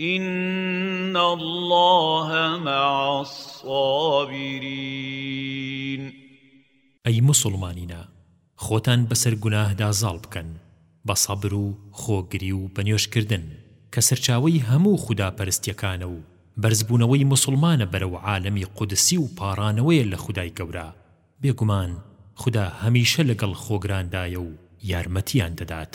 ان اللە مع الصابرین ئەی موسوڵمانینە خۆتان بەسەر گوناهدا زاڵ بکەن بە سەبر و خۆگری و بە نوێژ کردن کە سەرچاوەی هەموو خودا پەرستیەکانە و بەرزبوونەوەی موسوڵمانە بەرەو عالەمی قودسی و پاڕانەوەیە لە خودای گەورە بێگومان خودا هەمیشە لەگەڵ خۆگراندایە و یارمەتیان دەدات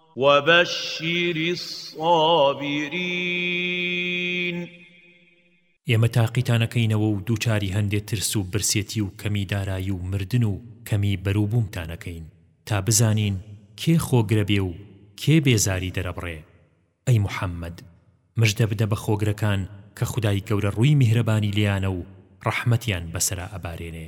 وبشر الصابرین. ئێمە تاقیتانەکەینەوە و دووچاری هەندێ ترس و برسێتی و کەمی دارایی و مردن و کەمی بەروبوومتانەکەین تا بزانین کێ خۆگرە بێ و کێ بێزاری دەرەبڕێ، ئەی محەممەد مژدە بدە بە خۆگرەکان کە خودای گەورە ڕووی میهرەبانی لێیانە و ڕەحمەتیان بەسەرا ئەبارێنێ.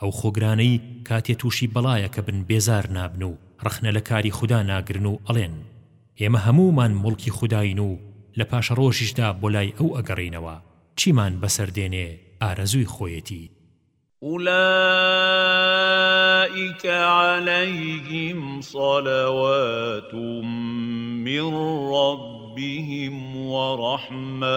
ئەو خۆگرانەی کاتێ تووشی بەڵایەکە بن بێزار نابن و ڕەخنە لە کاری خودا ناگرن و ئەڵێن، ئێمە هەموومان موڵکی خوداین و لە پاشەڕۆژیشدا بۆ لای ئەو ئەگەڕێینەوە، چیمان بەسەر دێنێ ئارەزووی خۆیەتی. ئولائیک علیهم صلوات من ربهم ورحمە.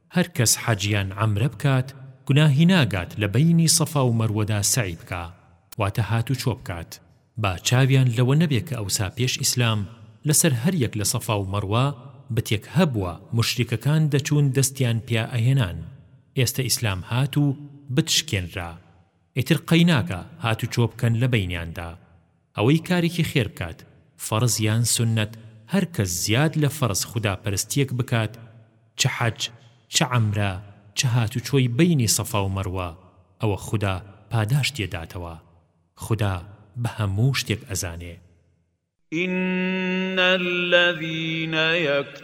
هەر کەس حەج یان عەمرە بکات گوناهی ناگات لە بەینی سەفا و مەروەدا سەعی بکا واتە هاتوچۆ بکات با چاویان لەوە نەبێ کە ئەوسا پێش ئیسلام لەسەر هەر یەک لە سەفا و مەروە بتێک هەبوە موشریکەکان دەچون دەستیان پیا ئەهێنان ئێستە ئیسلام هات و بت شکێنرا ئیتر قەیناکا هاتوچۆ بکەن لە بەینیاندا ئەوەی کارێکی خێر بکات، فەرز یان سوننەت، هەر کەس زیاد لە فەرز خودا پەرستییەک بکات، چ حەج، چ عەمرە، چ هاتوچۆی بەینی سەفا و مەروە، ئەوە خودا پاداشتی ئەداتەوە. خودا بە هەموو شتێک ئەزانێ. ان الذین یکتمون.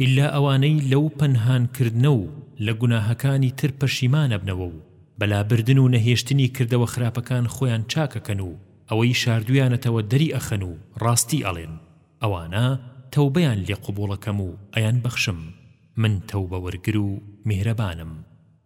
ئیلا ئەوانەی لەو پەنهانکردنە و لە گوناهەکانی تر پەشیمان ئەبنەوە و بە لابردن و نەهێشتنی کردەوە خراپەکان خۆیان چاک ئەکەن و ئەوەی شاردویانەتەوە دەری ئەخەن و ڕاستی ئەڵێن ئەوانە تەوبەیان لێ قبوڵ ئەکەم و ئەیانبەخشم من تەوبەوەرگر و میهرەبانم.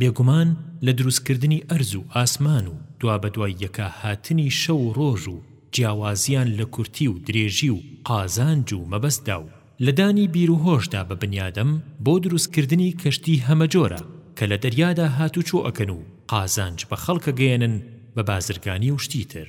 بێگومان لە دروستکردنی ئەرز و ئاسمان و دوابەدوای یەکە هاتنی شەو و ڕۆژ و جیاوازیان لە کورتی و درێژی و قازانج و مەبەستدا و لە دانی بیروهۆشدا بە بنیادەم بۆ دروستکردنی کەشتی هەمەجۆرە کە لە دەریادا هاتوچۆ ئەکەن و قازانج بە خەڵک ئەگەیەنن بە بازرگانی و شتی تر.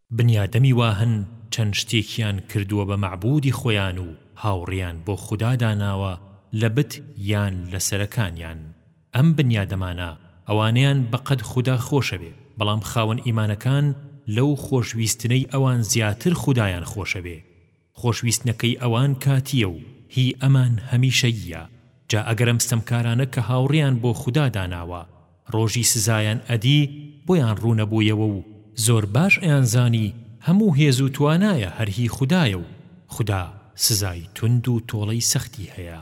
بنیادەمی وا هەن چەند شتێکیان کردووە بە مەعبودی خۆیان و هاوڕێیان بۆ خودا داناوە لە بت یان لە سەرەکانیان ئەم بنیادەمانە ئەوانەیان بە قەد خودا خۆشەوێ بەڵام خاوەن ئیمانەکان لەو خۆشویستنەی ئەوان زیاتر خودایان خۆشەوێ خۆشویستنەکەی ئەوان کاتییە و هی ئەمان هەمیشەییە، جا ئەگەر ئەم ستەمکارانە کە هاوڕیان بۆ خودا داناوە ڕۆژی سزایان ئەدی بۆیان ڕوونەبوویەوە و زۆر باش ئەیانزانی هەموو هێز و توانایە هەر هی خودایە و خودا سزای توند و تۆڵەی سەختی هەیە.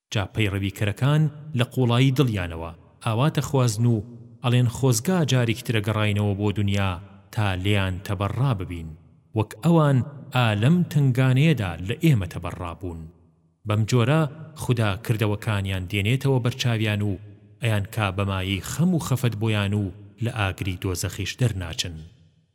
جا پەیڕەویکەرەکان لە قوڵایی دڵیانەوە ئاوا دەخوازن و ئەڵێن خۆزگا جارێکی ترە گەڕاینەوە بۆ دونیا تا لێیان تەبەڕا ببین وەک ئەوان ئا لەم تەنگانەیەدا لە ئێمە تەبەڕا بوون. بەم جۆرە خودا کردەوەکانیان دێنێتەوە بەرچاویان و ئەیانکا بە مایەی خەم و خەفەت بۆیان و لە ئاگری دۆزەخیش دەرناچن.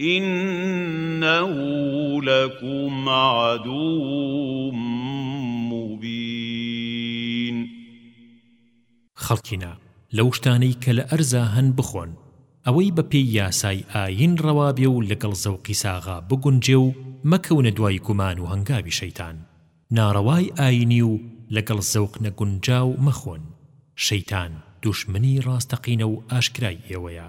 إنه لکم عدو مبین خەڵکینە لەو شتانەی کە لە ئەرزا هەن بخۆن ئەوەی بە پێی یاسای ئایین ڕەوا بێ و لەگەڵ زەوقی ساغا بگونجێ و مەکەونە دوای گومان و هەنگاوی شەیتان ناڕەوای ئایینی و لەگەڵ زەوق نەگونجاو مەخۆن شەیتان دوژمنی ڕاستەقینە و ئاشکرای ئێوەیە.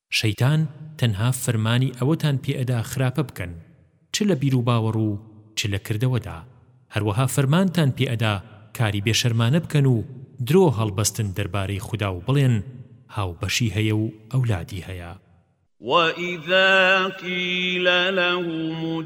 شەیتان تەنها فرمانی ئەوەتان پێ ئەدا خراپە بکەن چ لە بیروباوەڕ و چ لە کردەوەدا، هەروەها فەرمانتان پێ ئەدا کاری بێ شەرمانە بکەن و درۆ هەڵبەستن دەربارەی خودا و بڵێن هاوبەشی هەیە و ئەولادی هەیە. وَإِذَا قِیلَ لَهُمُ.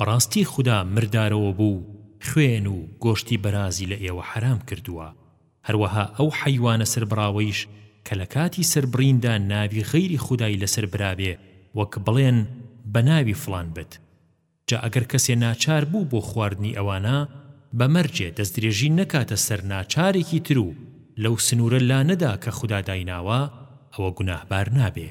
بەڕاستی خودا مردارەوە بو و خوێن و گۆشتی بەرازی لە ئێوە حەرام کردوە هەروەها ئەو حەیوانە سەربڕاوەیش کە لە کاتی سەربڕیندا ناوی غەیری خودای لەسەر برابێ وەک بڵێن بە ناوی فڵان بت جا ئەگەر کەسێ ناچار بو بۆ خواردنی ئەوانە بە مەرجێ دەستدرێژی نەکاتە سەر ناچارێکی تر و لەو سنورە لانەدا کە خودا دایناوە ئەوە گوناهبار نابێ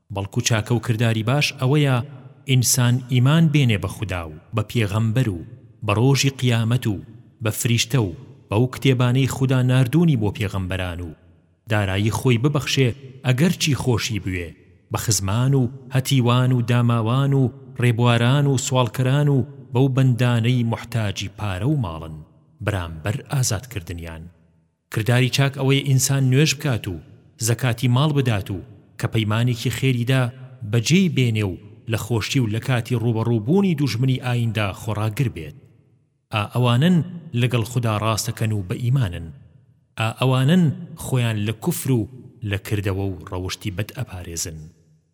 بەڵکو چاکە و کرداری باش ئەوەیە ئینسان ئیمان بێنێ بە خودا و بە پێغەمبەر و بە ڕۆژی قیامەت و بە فریشتە و بەو کتێبانەی خودا ناردوونی بۆ پێغەمبەران و دارایی خۆی ببەخشێ ئەگەرچی خۆشی بوێ بە خزمان و هەتیوان و داماوان و ڕێبواران و سواڵکەران و بەو بەندانەی موحتاجی پارە و ماڵن بەرامبەر ئازادکردنیان کرداری چاک ئەوەیە ئینسان نوێژ بکات و زەکاتی ماڵ بدات و کە پەیمانێکی خێری دا بەجێی بێنێ و لە خۆشی و لەکاتی ڕووبەڕوو بوونی دوژمنی ئایندا خۆڕاگر بێت ئا ئەوانەن لەگەڵ خودا ڕاستەکەن و بە ئیمانن ئا ئەوانەن خۆیان لە کوفر و لە کردەوە و ڕەوشتی بەد ئەپارێزن.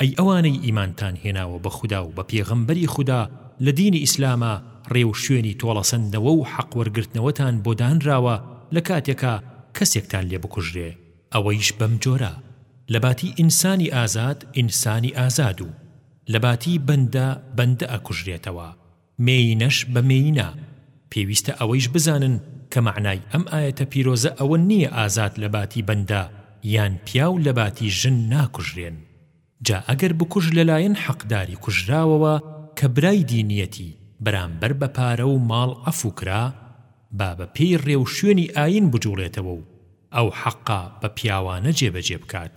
ئەی ئەوانەی ئیمانتان هێناوە بە خودا و بە پێغەمبەری خودا لە دینی ئیسلاما رێوشوێنی تۆڵەسەندنەوە و حەق وەرگرتنەوەتان بۆ دانراوە لە کاتێکا کەسێکتان لێ بکوژرێ ئەوەیش بەم جۆرە لە باتی ئینسانی ئازاد ئینسانی ئازاد و لە باتی بەندە بەندە ئەکوژرێتەوە مێیینەش بە مێیینە. پێویستە ئەوەیش بزانن کە مەعنای ئەم ئایەتە پیرۆزە ئەوە نییە ئازاد لە باتی بەندە یان پیاو لە باتی ژن ناکوژرێن. جا ئەگەر بکوژ لە لایەن حەقداری کوژراوەوە کە برای دینییەتی بەرامبەر بە پارە و ماڵ عەفو کرا، با بە پێی ڕێ و شوێنی ئایین بجووڵێتەوە و ئەو حەقە بە پیاوانە جێبەجێ بکات.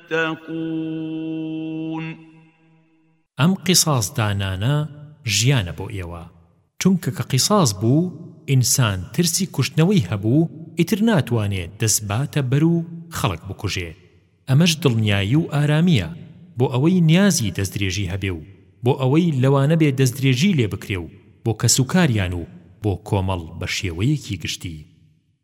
تتقون. ئەم قیصاص دانانە ژیانە بۆ ئێوە چونکە کە قیصاص بوو ئینسان ترسی کوشتنەوەی هەبوو ئیتر ناتوانێ دەست باتە بەر و خەڵک بکوژێ ئەمەش دڵنیایی و ئارامیە بۆ ئەوەی نیازی دەستدرێژی هەبێ و بۆ ئەوەی لەوانە بێ دەستدرێژی لێ بکرێ و بۆ کەسوکاریان و بۆ کۆمەڵ بە شێوەیەکی گشتی.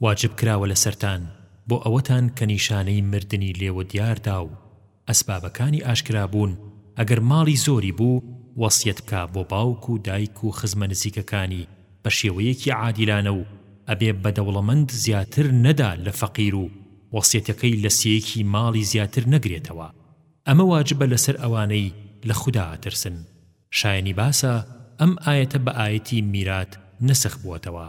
واجب کراوە لەسەرتان بۆ ئەوەتان کە نیشانەی مردنی لێوە دیار دا و ئەسبابەکانی ئاشکرا بوون ئەگەر ماڵی زۆری بوو وەسیەت بکا بۆ باوک و دایک و خزمە نزیکەکانی بە شێوەیەکی عادیلانە و ئەبێ بە دەوڵەمەند زیاتر نەدا لە فەقیر و وەسیەتەکەی لە سێیەکی ماڵی زیاتر نەگرێتەوە ئەمە واجبە لەسەر ئەوانەی لە خودا ئەترسن شایەنی باسە ئەم ئایەتە بە ئایەتی میرات نەسخ بووەتەوە.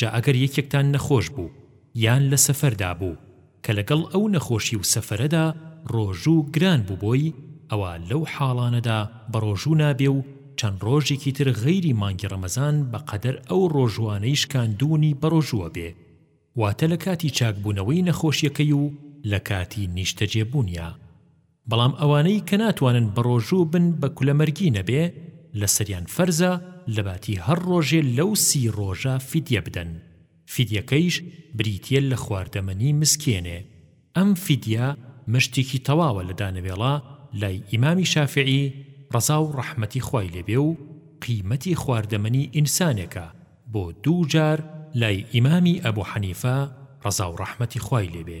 جا ئەگەر یەکێکتان نەخۆش بوو یان لە سەفەردا بوو کە لەگەڵ ئەو نەخۆشی و سەفەرەدا ڕۆژوو گران بوو بۆی ئەوا لەو حاڵانەدا بەڕۆژوو نابێ و چەند ڕۆژێکی تر غەیری مانگی ڕەمەزان بەقەدەر ئەو ڕۆژووانەی شکاندوونی بەڕۆژووە بێ واتە لەکاتی چاکبوونەوەی نەخۆشیەکەی و لەکاتی نیشتەجێبوونیا بەڵام ئەوانەی کە ناتوانن بەڕۆژوو بن بە کولەمەرگی نەبێ لەسەریان فەرزە لەباتی هەر ڕۆژێ لەو سی ڕۆژە فیدیە بدەن فیدیەکەیش بریتیە لە خواردەمەنی مسکێنێ ئەم فیدیە مشتێکی تەواوە لە دانەوێڵە لای ئیمامی شافعی ڕەزاو ڕەحمەتی خوای لێ بێ و قیمەتی خواردەمەنی ئینسانێکە بۆ دوو جار لای ئیمامی ئەبو حەنیفە ڕەزاو ڕەحمەتی خوای لێ بێ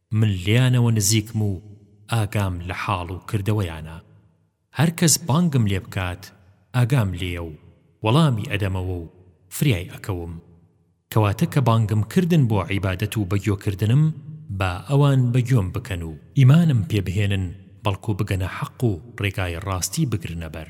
من لێیانەوە نزیکم و ئاگام لە حاڵ و کردەوەیانە هەر کەس بانگم لێ بکات ئاگام لێیە و وەڵامی ئەدەمەوە و فریای ئەکەوم کەواتە کە بانگم کردن بۆ عیبادەت و بەگوێ کردنم با ئەوان بە گوێم بکەن و ئیمانم پێ بهێنن بەڵکو بگەنە حەق و ڕێگای ڕاستی بگرنە بەر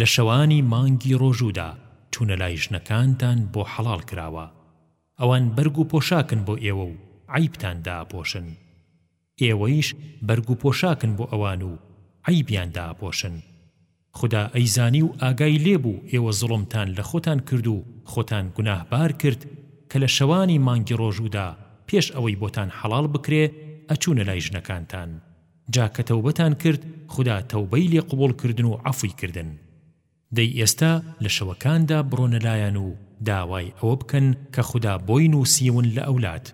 لە شەوانی مانگی ڕۆژوودا چوونە لای ژنەکانتان بۆ حەڵاڵ کراوە ئەوان بەرگ و پۆشاکن بۆ ئێوە و عەیبتان دائەپۆشن ئێوەیش بەرگ و پۆشاکن بۆ ئەوان و عەیبیان دائەپۆشن خودا ئەیزانی و ئاگای لێ بوو ئێوە زوڵمتان لە خۆتان کرد و خۆتان گوناهبار کرد کە لە شەوانی مانگی ڕۆژوودا پێش ئەوەی بۆتان حەڵاڵ بکرێ ئەچوونە لای ژنەکانتان جا کە تەوبەتان کرد خودا تەوبەی لێ قبوڵ کردن و عەفوی کردن دەی ئێستا لە شەوەکاندا بڕۆنە لایان و داوای ئەوە بکەن کە خودا بۆی نووسیون لە ئەولاد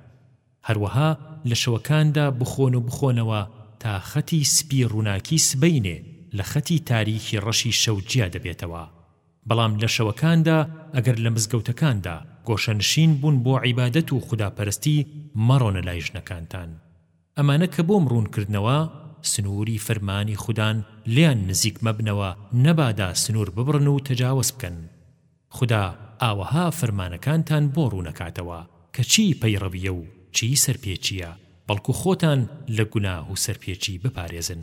هەروەها لە شەوەکاندا بخۆن و بخۆنەوە تا خەتی سپی ڕووناکی سبەینێ لە خەتی تاریکی ڕەشی شەو جیا دەبێتەوە بەڵام لە شەوەکاندا ئەگەر لە مزگەوتەکاندا گۆشەنشین بوون بۆ عیبادەت و خودا پەرستی مەڕۆنە لای ژنەکانتان ئەمانە کە بۆم ڕوون کردنەوە، سنووری فەرمانی خودان، لێیان نزیک مەبنەوە، نەبادا سنوور ببڕن و تەجاوز بکەن. خودا ئاوەها فەرمانەکانتان بۆ ڕوون ئەکاتەوە کە چی پەیڕەوییە و چی سەرپێچییە، بەڵکو خۆتان لە گوناه و سەرپێچی بپارێزن.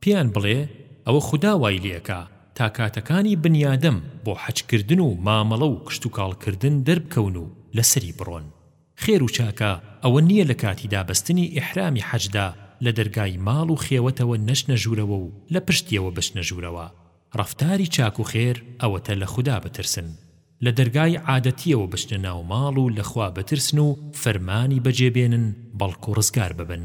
پێیان بڵێ، ئەوە خودا وای لێکا تا کاتەکانی بنیادەم بۆ حەج کردن و مامەڵە و کشتوکاڵ کردن دەربکەون و لەسەری بڕۆن. خێر و چاکە ئەوە نییە لە کاتی دابەستنی ئیحرامی حەجدا لە دەرگای ماڵ و خێوەتەوە نەچنە ژوورەوە و لە پشتیەوە بچنە ژوورەوە. ڕەفتاری چاک و خێر ئەوەتە لە خودا بترسن، لە دەرگای عادەتییەوە بچنە ناو ماڵ و لە خوا بترسن و فەرمانی بەجێ بێنن بەڵکو ڕزگار ببن.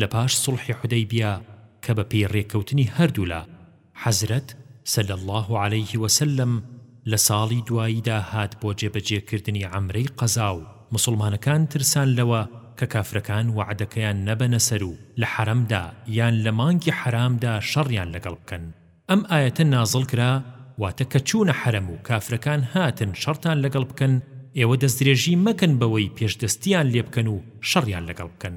لە پاش سوڵحی حودەیبیە کە بە پێی ڕێکەوتنی هەردوولا، حەزرەت، صلی اللە علیه وسلم، لە ساڵی دواییدا هات بۆ جێبەجێکردنی عەمرەی قەزا و موسڵمانەکان ترسان لەوە کە کافرەکان وەعدەکەیان نەبەنە سەر و لە حەرەمدا یان لە مانگی حەرامدا شەڕیان لەگەڵ بکەن ئەم ئایەتە نازڵ کرا واتە کە چوونە حەرەم و کافرەکان هاتن شەڕتان لەگەڵ بکەن ئێوە دەستدرێژی مەکەن بەوەی پێشدەستیان لێ بکەن و شەڕیان لەگەڵ بکەن.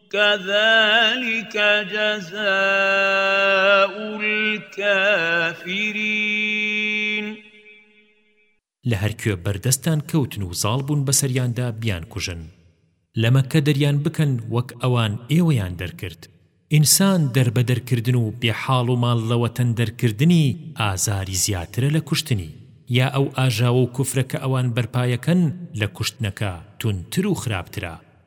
کذلک جزاء الکافرین لە هەر کوێ بەردەستتان کەوتن و زاڵ بوون بەسەریاندا بیانکوژن. لە مەککە دەریان بکەن وەک ئەوان ئێوەیان دەرکرد. ئینسان دەربەدەر کردن و بێ حاڵ و ماڵ لە وەتەن دەرکردنی ئازاری زیاترە لە کوشتنی. یا ئەو ئاژاوە و کوفرە کە ئەوان بەرپایەکەن لە کوشتنەکە توندتر و خراپترە.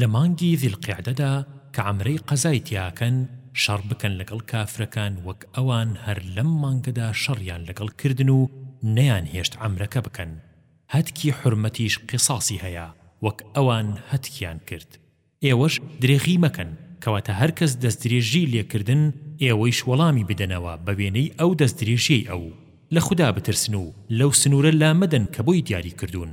لە مانگی ذی القعدەدا کە عەمرەی قەزای تیاکەن شەڕ بکەن لەگەڵ کافرەکان وەک ئەوان هەر لەم مانگەدا شەڕیان لەگەڵ کردن و نەیان هێشت عەمرەکە بکەن هەتکی حورمەتیش قیصاصی هەیە وەک ئەوان هەتکیان کرد ئێوەش درێغی مەکەن کەواتە هەرکەس دەستدرێژی لێکردن ئێوەیش وەڵامی بدەنەوە بە وێنەی ئەو دەستدرێژیەی ئەو لە خودا بترسن و لەو سنورە لامەدەن کە بۆی دیاری کردوون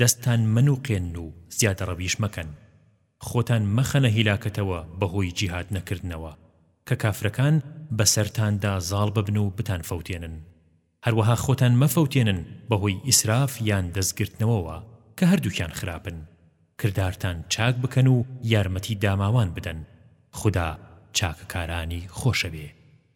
دەستتان مەنوقێنن و زیادەڕەویش مەکەن خۆتان مەخەنە هیلاکەتەوە بەهۆی جیهاد نەکردنەوە کە کافرەکان بەسەرتاندا زاڵ ببن و بتانفەوتێنن هەروەها خۆتان مەفەوتێنن بەهۆی ئیسراف یان دەستگرتنەوەوە کە هەردووکیان خراپن کردارتان چاک بکەن و یارمەتی داماوان بدەن خودا چاکەکارانی خۆشەوێ.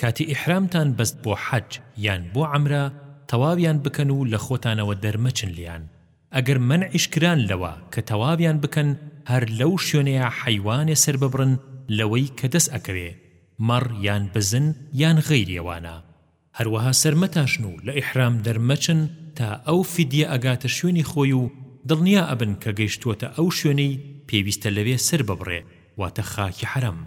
کاتی ئیحرامتان بەست بۆ حەج یان بۆ عەمرە تەواویان بکەن و لە خۆتانەوە دەرمەچن لێیان ئەگەر مەنعیش کران لەوە کە تەواویان بکەن هەر لەو شوێنەیا حەیوانێ سەرببڕن لەوەی کە دەس ئەکەوێ مەڕ یان بزن یان غەیری ئەوانە هەروەها سەرمەتاشن و لە ئیحرام دەرمەچن تا ئەو فدیە ئەگاتە شوێنی خۆی و دڵنیا ئەبن کە گەیشتووەتە ئەو شوێنەی پێویستە لەوێ سەرببڕێ واتە خاکی حەرەم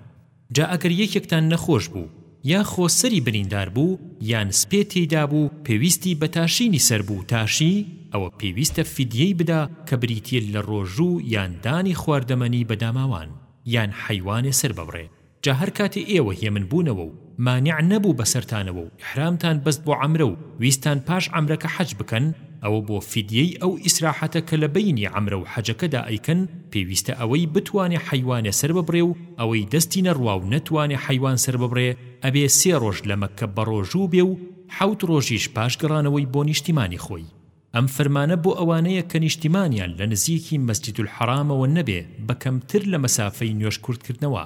جا ئەگەر یەکێکتان نەخۆش بوو یا خۆ سەری بریندار بوو یان سپێ تێیدا بوو پێویستی بە تاشینی سەر بوو تاشی ئەوە پێویستە فیدیەی بدا کە بریتیە لە ڕۆژوو یان دانی خواردەمەنی بە داماوان یان حەیوانێ سەر ببڕێ جا هەر کاتێ ئێوە هێمن بوونەوە و مانع نەبوو بەسەرتانەوە و ئیحرامتان بەست بۆ عەمرە و ویستتان پاش عەمرەکە حەج بکەن ئەوە بۆ فیدیەی ئەو ئیسراحەتە کە لە بەینی عەمرە و حەجەکەدا ئەیکەن پێویستە ئەوەی بتوانێ حەیوانێ سەر ببڕێ و ئەوەی دەستی نەڕوا و نەتوانێ حەیوان سەر ببڕێ ئەبێ سێ ڕۆژ لە مەککە بەڕۆژوو بێ و حەوت ڕۆژیش پاش گەڕانەوەی بۆ نیشتیمانی خۆی ئەم فەرمانە بۆ ئەوانەیە کە نیشتیمانیان لە نزیکی مەسجد الحرامەوە نەبێ بە کەمتر لە مەسافەی نوێژ کورتکردنەوە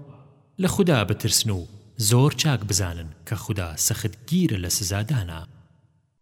لە خودا بترسن و زۆر چاک بزانن کە خودا سەختگیرە لە سزادانا.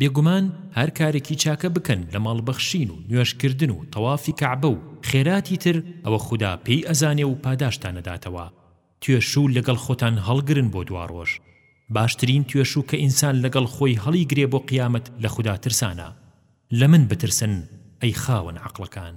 بێگومان هەر کارێکی چاکە بکەن لە ماڵ بەخشین و نوێژ کردن و تەوافی کەعبە و خێراتی تر ئەوە خودا پێی ئەزانێ و پاداشتان ئەداتەوە توێشوو لەگەڵ خۆتان هەڵگرن بۆ دواڕۆژ باشترین توێشوو کە ئینسان لەگەڵ خۆی هەڵیگرێ بۆ قیامەت لە خودا ترسانە لە من بترسن ئەی خاوەن عەقڵەکان.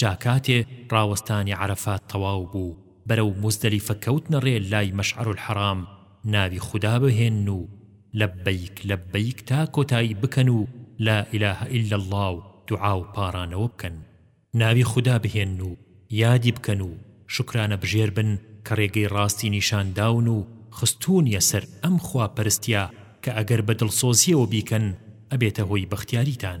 جا کاتێ ڕاوەستانی عەرەفات تەواو بوو بەرەو موزدەلیفە کەوتنە ڕێ لای مەشعەرولحەڕام ناوی خودا بهێنن و لەببەیک لەببەیک تا کۆتایی بکەن و لا الە الا اللە و دوعا و پاڕانەوە بکەن ناوی خودا بهێنن و یادی بکەن و شوکرانە بژێر بن کە ڕێگەی ڕاستی نیشان داون و خستوونیە سەر ئەم خوا پەرستیە کە ئەگەر بە دڵسۆزیەوە بیکەن ئەبێتە هۆی بەختیاریتان.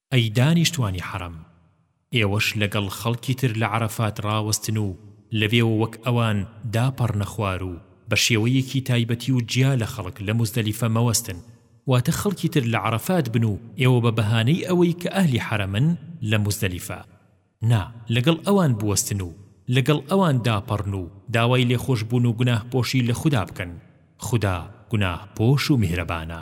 ئەی دانیشتوانی حەڕەم ئێوەش لەگەڵ خەڵکی تر لە عەرەفات ڕاوەستن و لەوێوە وەک ئەوان داپەڕنە خوار و بە شێوەیەکی تایبەتی و جیا لە خەڵک لە موزدەلیفە مەوەستن واتە خەڵکی تر لە عەرەفات بن و ئێوە بە بەهانەی ئەوەی کە ئەهلی حەرەمن لە موزدەلیفە نا لەگەڵ ئەوان بوەستن و لەگەڵ ئەوان داپەڕن و داوای لێخۆشبوون و گوناهپۆشی لە خودا بکەن خودا گوناهپۆش و میهرەبانە.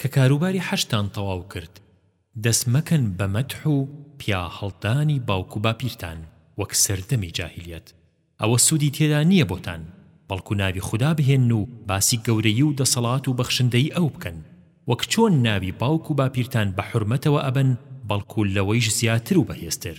کە کاروباری حەجتان تەواو کرد دەست مەکەن بە مەدح و پیا هەڵدانی باوک و باپیرتان وەک سەردەمی جاهیلیەت ئەوە سودی تێدا نیە بۆتان بەڵکو ناوی خودا بهێنن و باسی گەورەیی و دەسەڵات و بەخشندەیی ئەو بکەن وەک چۆن ناوی باوک و باپیرتان بە حورمەتەوە ئەبەن بەڵکو لەوەیش زیاتر و بەهێزتر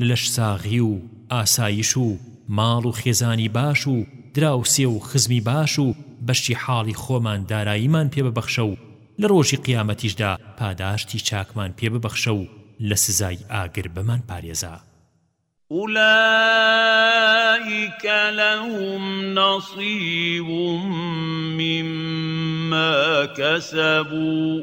لەشساغی و ئاسایش و ماڵ و خێزانی باش و دراوسێ و خزمی باش و بەشی حاڵی خۆمان داراییمان پێ ببەخشە و لە ڕۆژی قیامەتیشدا پاداشتی چاکمان پێ ببەخشە و لە سزای ئاگر بمانپارێزە. أولئک لهم نصیب مما کسبوا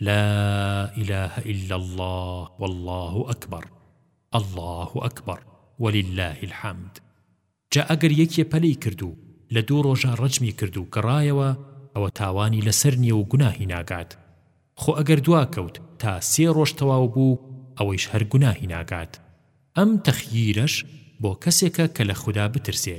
لا الە الا اللە واللە اکبر اللە اکبر وللە الحمد جا ئەگەر یەکێ پەلی کرد و لە دوو ڕۆژا ڕەجمی کرد و گەڕایەوە ئەوە تاوانی لەسەر نیە و گوناهی ناگات خۆ ئەگەر دوا کەوت تا سێ ڕۆژ تەواو بوو ئەوەیش هەر گوناهی ناگات ئەم تەخییرەش بۆ کەسێکە کە لە خودا بترسێ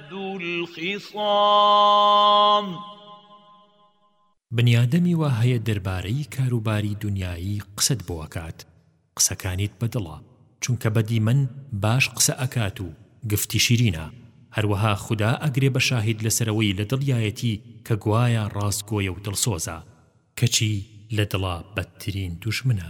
لشداد الخصام بنیادەمی وا هەیە دەربارەی کاروباری دونیایی قسەت بۆ ئەکات قسەکانیت بە دڵە چونکە بە دیمەن باش قسە ئەکات و گفتی شیرینە هەروەها خودا ئەگرێ بە شاهید لەسەرەوەی لە دڵیایەتی کە گوایە ڕاستگۆیە و دڵسۆزە کەچی لە دڵا بەدترین دوژمنە.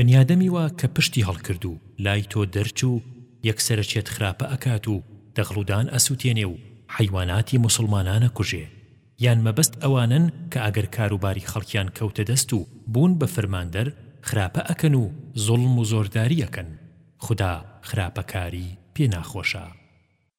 بنیادەمی وا کە پشتی هەڵکرد و لای تۆ دەرچوو یەکسەرەچێت خراپە ئەکات و دەغڵودان ئەسوتێنێ و حەیواناتی موسڵمانان ئەکوژێ یان مەبەست ئەوانەن کە ئەگەر کاروباری خەڵکیان کەوتە دەست و بوون بە فرماندەر خراپە ئەکەن و زوڵم و زۆرداری ئەکەن خودا خراپەکاری پێ ناخۆشە.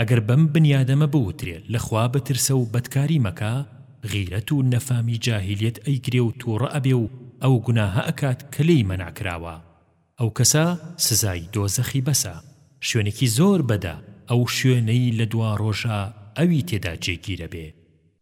ئەگەر بەم بنیادەمە بوترێ لە خوا بترسە و بەدکاری مەکە، غیرەت و نەفامی جاهیلیەت ئەیگرێ و توڕە ئەبێ و ئەو گوناهە ئەکات کە لێی مەنع کراوە. ئەو کەسە سزای دۆزەخی بەسە. شوێنێکی زۆر بەدە ئەو شوێنەی لە دواڕۆژا ئەوی تێدا جێگیرەبێ.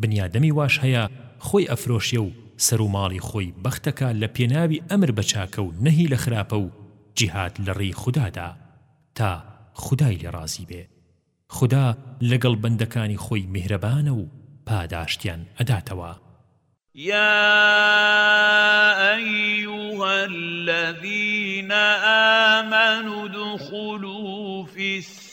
بنیادەمی واش هەیە خۆی ئەفرۆشێ و سەرو ماڵی خۆی بەختەکا لە پێناوی ئەمر بە چاکە و نەهی لە خراپە و جیهاد لە ڕێی خودادا تا خودای لێ ڕازی بێ خودا لەگەڵ بەندەکانی خۆی میهرەبانە و پاداشتیان ئەداتەوە. يا أيها الذين آمنوا ادخلوا في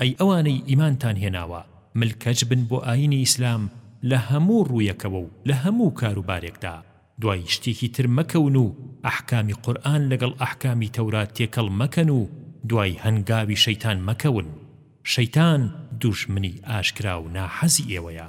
ئەی ئەوانەی ئیمانتان هێناوە ملکەچ بن بۆ ئایینی ئیسلام لە هەموو ڕوویەکەوە و لە هەموو کار و بارێکدا، دوای شتێکی تر مەکەون و ئەحکامی قورئان لەگەڵ ئەحکامی تەورات تێکەڵ مەکەن و دوای هەنگاوی شەیتان مەکەون، شەیتان دوژمنی ئاشکرا و ناحەزی ئێوەیە.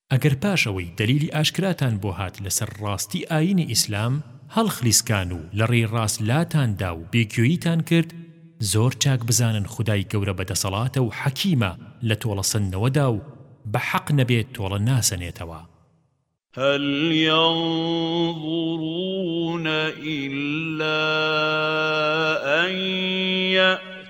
ئەگەر پاش ئەوەی دەلیلی ئاشکراتان بۆ هات لەسەر ڕاستی ئایینی ئیسلام، هەڵخلیسکان و لە ڕێی ڕاست لاتان دا و بێگوێییتان کرد، زۆر چاک بزانن خودای گەورە بە دەسەڵاتە و حەکیمە لە تۆڵە سەندنەوەدا و بە حەق نەبێت تۆڵە ناسەنێتەوە. هل ينظرون إلا أن يأتيهم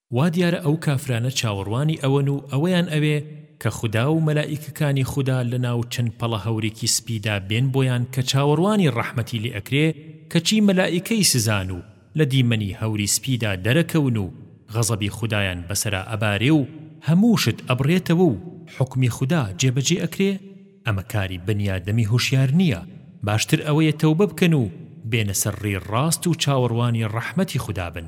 وا دیارە ئەو کافرانە چاوەڕوانی ئەوەن و ئەوەیان ئەوێ کە خودا و مەلائیکەکانی خودا لە ناو چەند پەڵە هەورێکی سپیدا بێن بۆیان کە چاوەڕوانی ڕەحمەتی لێ ئەکرێ کەچی مەلائیکەی سزان و لە دیمەنی هەوری سپیدا دەرەکەون و غەزەبی خودایان بەسەرا ئەبارێ و هەموو شت ئەبڕێتەوە و حوکمی خودا جێبەجێ ئەکرێ ئەمە کاری بەنیادەمی هوشیار نیە باشتر ئەوەیە تەوبە بکەن و بێنە سەر ڕێی ڕاست و چاوەڕوانی ڕەحمەتی خودا بن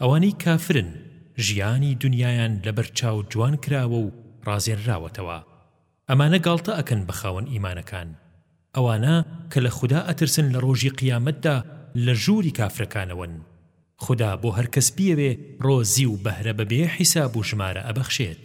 ئەوانەی کافرن ژیانی دونیایان لەبەر چاو جوان کراوە و ڕازێنراوەتەوە ئەمانە گاڵتە ئەکەن بە خاوەن ئیمانەکان ئەوانە کە لە خودا ئەترسن لە ڕۆژی قیامەتدا لە ژووری کافرەکانەوەن خودا بۆ هەر کەس بیەوێ ڕۆزی و بەهرە بەبێ حیساب و ژمارە ئەبەخشێت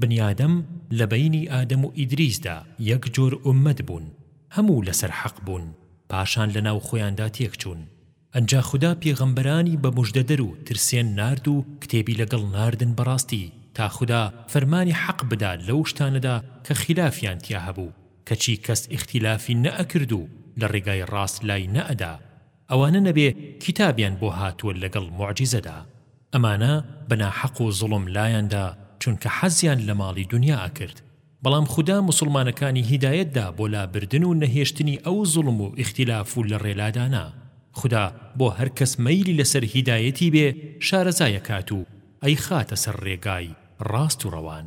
بنیادەم لە بەینی ئادەم و ئیدریسدا یەک جۆر ئوممەت بوون هەموو لەسەر حەق بوون پاشان لەناو خۆیاندا تێکچوون ئەنجا خودا پێغەمبەرانی بە موژدەدەر و ترسێن نارد و کتێبی لەگەڵ ناردن بەڕاستی تا خودا فەرمانی حەق بدا لەو شتانەدا کە خیلافیان تیا هەبوو کەچی کەس ئیختیلافی نەئەکرد و لە ڕێگای ڕاست لای نەئەدا ئەوانە نەبێ کیتابیان بۆ هاتووە لەگەڵ موعجیزەدا ئەمانە بە ناحەق و زوڵم لایاندا چونکە حەزیان لە ماڵی دونیا ئەکرد بەڵام خودا موسڵمانەکانی هیدایەت دا بۆ لابردن و نەهێشتنی ئەو زوڵم و ئیختیلاف و لە ڕێلادانە خودا بۆ هەر کەس مەیلی لەسەر هیدایەتی بێ شارەزای ئەکات و ئەیخاتە سەر ڕێگای ڕاست و ڕەوان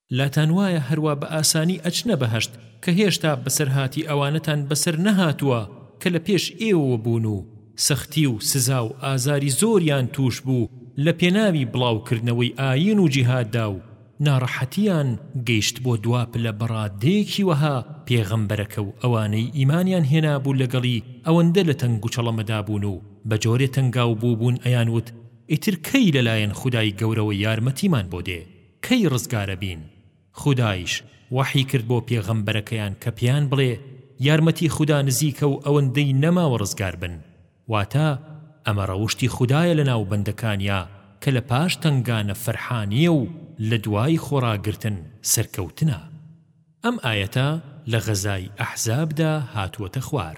لاتان وایە هەروا بە ئاسانی ئەچنە بەهەشت کە هێشتا بەسەرهاتی ئەوانەتان بەسەر نەهاتووە کە لە پێش ئێوەوە بوون و سەختی و سزا و ئازاری زۆریان تووش بوو لە پێناوی بڵاو کردنەوەی ئایین و جیهاددا و ناڕەحەتیان گەیشت بۆ دوا پلە بە ڕادەیەکی وەها پێغەمبەرەکە و ئەوانەی ئیمانیان هێنابوو لەگەڵی ئەوەندە لە تەنگوچەڵەمەدا بوون و بە جۆرێ تەنگاو بووبوون ئەیان وت ئیتر کەی لەلایەن خودای گەورەوە یارمەتیمان بۆ دێ کەی ڕزگارەبین؟ خودایش وەحی کرد بۆ پێغەمبەرەکەیان کە پێیان بڵێ، یارمەتی خودا نزیکە و ئەوەندەی نەماوە ڕزگاربن، واتە، ئەمە ڕەوشتی خودایە لەناو بەندەکانیا کە لە پاش تەنگانە فەرحانییە و لە دوای خۆڕاگرتن سەرکەوتنە. ئەم ئایەتە لە غەزای ئەحزابدا هاتووەتە خوار.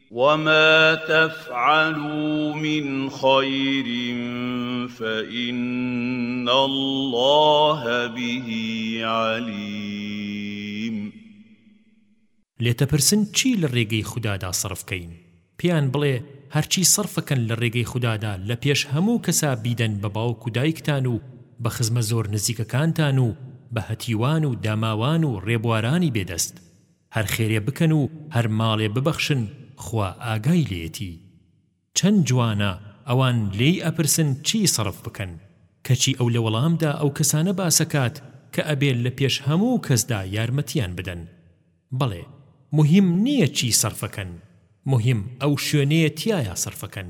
وما تفعلوا من خیر فان الله به علیم. لێتەپرسن چی لە ڕێگەی خودادا سەرف کەین؟ پێیان بڵێ هەرچی سەرفەکەن لە ڕێگەی خودادا لە پێش هەموو کەسا بیدەن بە باوک و دایکتان و بە خزمە زۆر نزیکەکانتان و بە هەتیوان و داماوان و ڕێبوارانی بێدەست هەر خێرێ بکەن و هەر ماڵێ ببەخشن خوا ئاگای لێیەتی چەن جوانە ئەوان لێی ئەپرسن چی سەرف بکەن کەچی ئەو لە وەڵامدا ئەو کەسانە باسەکات کە ئەبێ لە پێش هەموو کەسدا یارمەتیان بدەن بەڵێ موهیم نیە چی سەرفەکەن موهیم ئەو شوێنەیە تیایا سەرفەکەن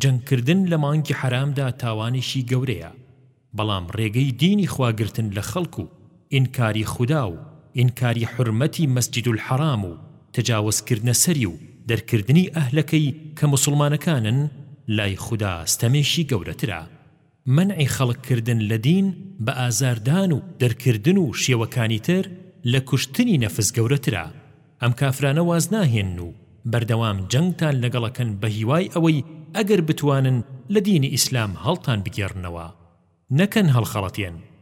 جەنگکردن لە مانگی حەرامدا تاوانێکی گەورەیە، بەڵام ڕێگەی دینی خوا گرتن لە خەڵک و ئینکاری خودا و ئینکاری حورمەتی مەسجیدولحەرام و تەجاوزکردنە سەری و دەرکردنی ئەهلەکەی کە موسڵمانەکانن لای خودا ستەمێکی گەورەترە. مەنعی خەڵک کردن لە دین بە ئازار دان و دەرکردن و شێوەکانی تر لە کوشتنی نەفس گەورەترە ئەم کافرانە واز ناهێنن و بەردەوام جەنگتان لەگەڵ ئەکەن بە هیوای ئەوەی ئەگەر بتوانن لە دینی ئیسلام هەڵتان بگێڕنەوە نەکەن هەڵخەڵەتێن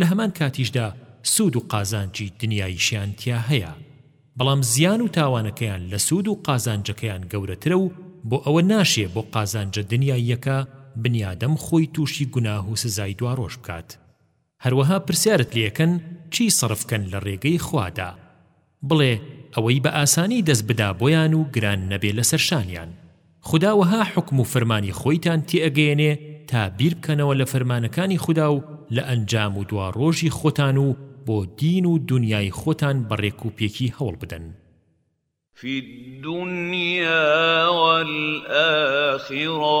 لە هەمان کاتیشدا سوود و قازانجی دنیایشیان تیا هەیە بەڵام زیان و تاوانەکەیان لە سوود و قازانجەکەیان گەورەترە و بۆ ئەوە ناشێ بۆ قازانجە دنیاییەکە بنیادەم خۆی تووشی گوناه و سزای دواڕۆژ بکات هەروەها پرسیارت لێ ئەکەن چی سەرف کەن لە ڕێگەی خوادا بڵێ، ئەوەی بە ئاسانی دەست بدا بۆیان و گران نەبێ لەسەر شانیان. خودا وەها حوکم و فەرمانی خۆیتان تێئەگەیەنێ تا بیر بکەنەوە لە فەرمانەکانی خودا و لە ئەنجام و دواڕۆژی خۆتان و بۆ دین و دونیای خۆتان بە ڕێک و پێکی هەوڵ بدەن. فی الدنیا والآخرە.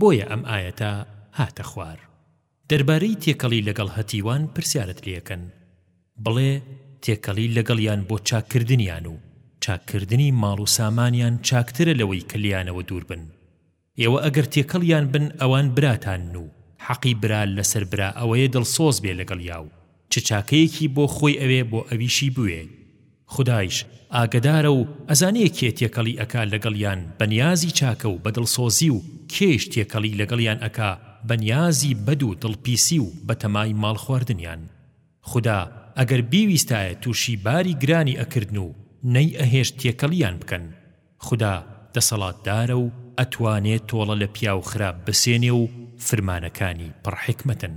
بۆیە ئەم ئایەتە هاتە خوار. دەربارەی تێکەڵی لەگەڵ هەتیوان پرسیارت لێکەن، بڵێ، تێکەڵی لەگەڵیان بۆ چاککردنیان و چاککردنی ماڵ و سامانیان چاکترە لەوەی کە لێیانەوە دووربن. ئێوە ئەگەر تێکەڵیان بن ئەوان براتانن و حەقی برا لەسەر برا ئەوەیە دڵسۆز بێ لەگەڵیا و چ چاکەیەکی بۆ خۆی ئەوێ بۆ ئەویشی بوێ خودایش ئاگەدارە و ئەزانێ کێ تێکەڵی ئەکا لەگەڵیان بە نیازی چاکە و بە دڵسۆزی و کێیش تێکەڵی لەگەڵیان ئەکا بە نیازی بەد و دڵپیسی و بە تەمای ماڵ خواردنیان خودا ئەگەر بیویستایە تووشی باری گرانی ئەکردن و نەی ئەهێشت تێکەڵیان بکەن خودا دەسەڵاتدارە و ئەتوانێ تۆڵە لە پیاو خراپ بسێنێ و فرمانەکانی پڕ حیکمەتن.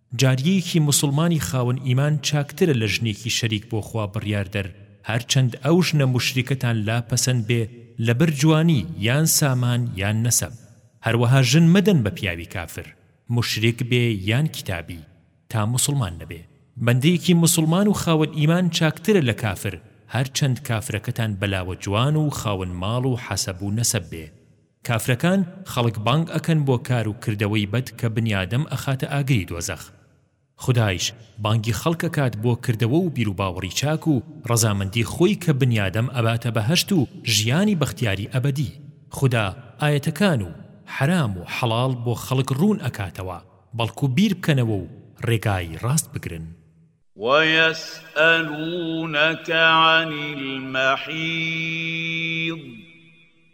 جاریەیکی موسڵمانی خاوەن ئیمان چاکترە لە ژنێکی شەریک بۆ خوا بڕیاردەر هەرچەند ئەو ژنە موشریکەتان لا پەسەند بێ لەبەر جوانی یان سامان یان نەسەب هەروەها ژن مەدەن بە پیاوی کافر موشریک بێ یان کیتابی تا موسڵمان نەبێ بەندەیەکی موسڵمان و خاوەن ئیمان چاکترە لە کافر هەرچەند کافرەکەتان بەلاوە جوان و خاوەن ماڵ و حەسەب و نەسەب بێ کافرەکان خەڵک بانگ ئەکەن بۆ کار و کردەوەی بەد کە بنیادەم ئەخاتە ئاگری دۆزەخ خودایش بانگی خەڵک ئەکات بۆ کردەوە و بیروباوەڕی چاک و ڕەزامەندی خۆی کە بنیادەم ئەباتە بەهەشت و ژیانی بەختیاری ئەبەدی خودا ئایەتەکان و حەرام و حەڵاڵ بۆ خەڵک ڕوون ئەکاتەوە بەڵکو بیر بکەنەوە و ڕێگای ڕاست بگرن. وَیَسْئَلُونَکَ عَنِ الْمَحِیضِ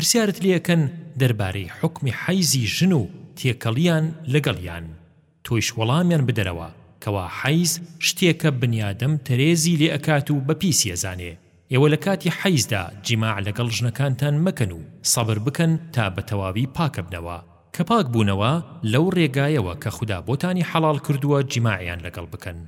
پرسیارت لێکەن دەربارەی حوکمی حەیزی ژن و تێکەڵیان لەگەڵیان تۆیش وەڵامیان بدەرەوە کەوا حەیز شتێکە بنیادەم تەرێزی لێ ئەکات و بە پیسی ئەزانێ ئێوە لە کاتی حەیزدا جیماع لەگەڵ ژنەکانتان مەکەن و سەبر بکەن تا بە تەواوی پاکەبنەوە کە پاک بوونەوە لەو ڕێگایەوە کە خودا بۆتانی حەڵاڵ کردووە جیماعیان لەگەڵ بکەن.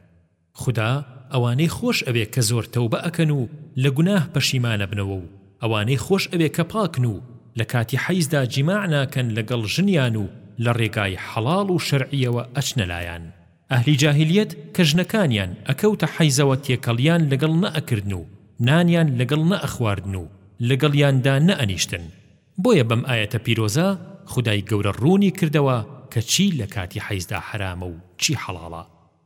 خودا ئەوانەی خۆش ئەوێ کە زۆر تەوبە ئەکەن و لە گوناه پەشیمان ئەبنەوە و ئەوانەی خۆش ئەوێ کە پاکن و لە کاتی حەیزدا جیماع ناکەن لە گەڵ ژنیان و لە ڕێگای حەڵاڵ و شەرعیەوە ئەچنە لایان ئەهلی جاهیلیەت کە ژنەکانیان ئەکەوتە حەیزەوە تێکەڵیان لە گەڵ نە ئەکردن و نانیان لە گەڵ نە ئەخواردن و لە گەڵیاندا نە ئەنیشتن بۆیە بەم ئایەتە پیرۆزە خودای گەورە ڕوونی کردەوە کە چی لە کاتی حەیزدا حەرامە و چی حەڵاڵە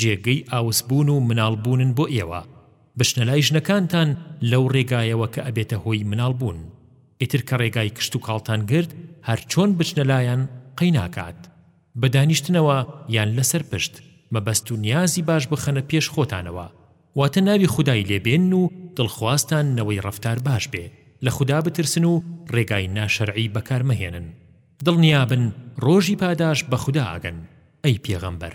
جێگەی ئاوس بوون و مناڵ بوونن بۆ ئێوە بچنە لای ژنەکانتان لەو ڕێگایەوە کە ئەبێتە هۆی مناڵ بوون ئیتر کە ڕێگای کشت و کاڵتان گرت هەر چۆن بچنە لایان قەی ناکات بە دانیشتنەوە یان لەسەر پشت مەبەست و نیازی باش بخەنە پێش خۆتانەوە واتە ناوی خودای لێ بێنن و دڵخوازتان نەوەی ڕەفتار باش بێ لە خودا بترسن و ڕێگای ناشەرعی بەکار مەهێنن دڵنیابن ڕۆژی پاداش بە خودا ئەگەن ئەی پێغەمبەر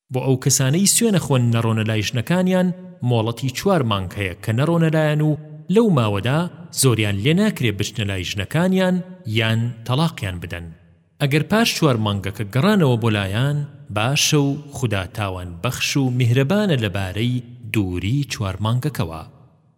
بۆ ئەو کەسانەی سوێن ئەخۆن نەڕۆنە لای ژنەکانیان مۆڵەتی چوار مانگ هەیە کە نەڕۆنە لایان و لەو ماوەدا زۆریان لێ ناکرێ بچنە لای ژنەکانیان یان تەڵاقیان بدەن ئەگەر پاش چوار مانگەکە گەڕانەوە بۆ لایان باشە و خودا تاوان بەخش و میهرەبانە لەبارەی دووری چوار مانگەکەوە.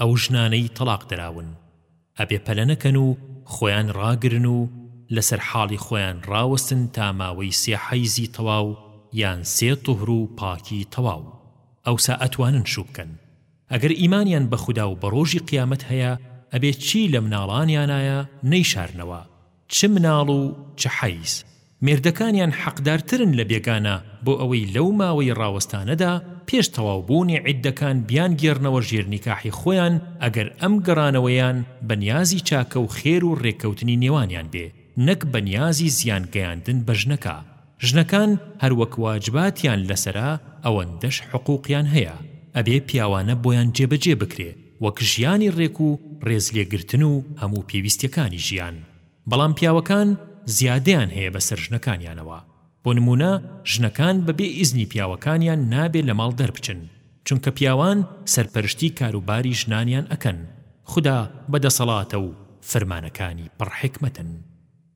ئەو ژنانەی تەڵاق دراون ئەبێ پەلە نەکەن و خۆیان ڕاگرن و لەسەر حاڵی خۆیان ڕاوەستن تا ماوەی سێ حەیزی تەواو یان سێ طوهر و پاکی تەواو ئەوسا ئەتوانن شوو بکەن ئەگەر ئیمانیان بە خودا و بە ڕۆژی قیامەت هەیە ئەبێ چی لە مناڵانیانایە نەیشارنەوە چ مناڵ و چ حیز مێردەکانیان حەقدارترن لە بێگانە بۆ ئەوەی لەو ماوەی ڕاوەستانەدا پێش تەواو بوونی عیددەکان بیانگێڕنەوە ژێر نیکاحی خۆیان ئەگەر ئەم گەڕانەوەیان بە نیازی چاکە و خێر و ڕێککەوتنی نێوانیان بێ نەک بە نیازی زیان گەیاندن بە ژنەکە. ژنەکان هەر وەک واجباتیان لەسەرە ئەوەندەش حقوقیان هەیە ئەبێ پیاوانە بۆیان جێبەجێ بکرێ وەک ژیانی ڕێک و ڕێز لێگرتن و هەموو پێویستیەکانی ژیان بەڵام پیاوەکان زیادەیان هەیە بەسەر ژنەکانیانەوە بۆ نموونە ژنەکان بەبێ ئیزنی پیاوەکانیان نابێ لە ماڵ دەربچن چونکە پیاوان سەرپەرشتی کاروباری ژنانیان ئەکەن خودا بەدەسەڵاتە و فرمانەکانی پڕ حیکمەتن.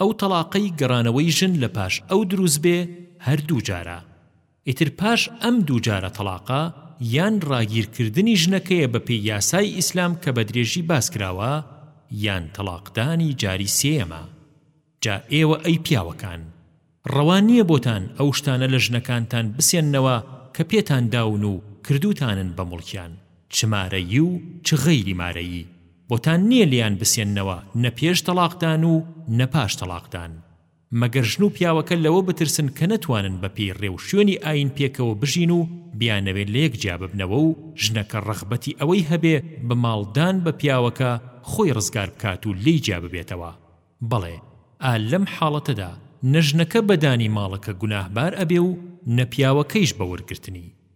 ئەو تەڵاقەی گەڕانەوەی ژن لە پاش ئەو دروست بێ هەر دوو جارە ئیتر پاش ئەم دوو جارە تەڵاقە یان ڕاگیر کردنی ژنەکەیە بە پێی یاسای ئیسلام کە بە درێژی باس کراوە یان تەڵاق دانی جاری سێیەمە جا ئێوە ئەی پیاوەکان ڕەوا نییە بۆتان ئەو شتانە لە ژنەکانتان بسێننەوە کە پێتان داون و کردووتانن بە موڵکیان چ مارەیی و چ غەیری مارەیی بۆتان نیە لێیان بسێننەوە نە پێش تەڵاقدان و نە پاش تەڵاقدان مەگەر ژن و پیاوەکە لەوە بترسن کە نەتوانن بە پێی ڕێ و شوێنی ئاین پێکەوە بژین و بیانەوێت لە یەک جیا ببنەوە و ژنەکە ڕەغبەتی ئەوەی هەبێ بە ماڵ دان بە پیاوەکە خۆی ڕزگار بکات و لێی جیا ببێتەوە بەڵێ ئا لەم حاڵەتەدا نە ژنەکە بە دانی ماڵەکە گوناهبار ئەبێ و نە پیاوەکەیش بە وەرگرتنی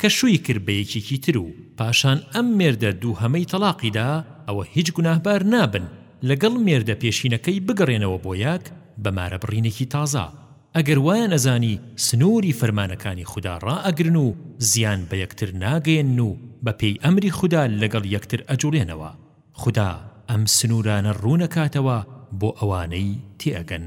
کە شووی کرد بە یەکێکی تر و پاشان ئەم مێردە دووهەمەی تەڵاقی دا، ئەوە هیچ گوناهبار نابن لەگەڵ مێردە پێشینەکەی بگەڕێنەوە بۆ یەک بە مارەبڕینێکی تازە، ئەگەر وایان ئەزانی سنووری فەرمانەکانی خودا ڕائەگرن و زیان بە یەکتر ناگەیەنن و بە پێی ئەمری خودا لەگەڵ یەکتر ئەجوڵێنەوە، خودا ئەم سنوورانە ڕوون ئەکاتەوە بۆ ئەوانەی تێئەگەن.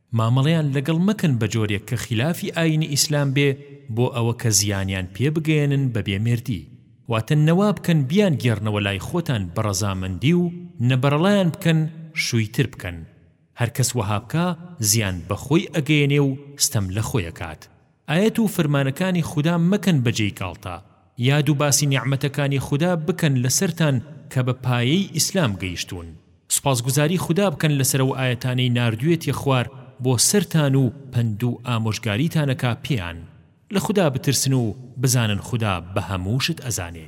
مامەڵەیان لەگەڵ مەکەن بە جۆرێک کە خیلافی ئاینی ئیسلام بێ بۆ ئەوە کە زیانیان پێ بگەیەنن بە بێ مێردی واتە نەوا بکەن بیان گێڕنەوە لای خۆتان بە ڕەزامەندی و نە بەرەڵایان بکەن شووی تر بکەن هەر کەس وەها بکا زیان بە خۆی ئەگەیەنێ و ستەم لە خۆی ئەکات ئایەت و فرمانەکانی خودا مەکەن بە جێی گاڵتە، یاد و باسی نیعمەتەکانی خودا بکەن لەسەرتان کە بە پایەی ئیسلام گەیشتوون، سوپاسگوزاری خودا بکەن لەسەر ئەو ئایەتانەی ناردوویەتیە خوار بۆ سەرتان و پەند و ئامۆژگاریتان ئەکا پێیان، لە خودا بترسن و بزانن خودا بە هەموو شت ئەزانێ.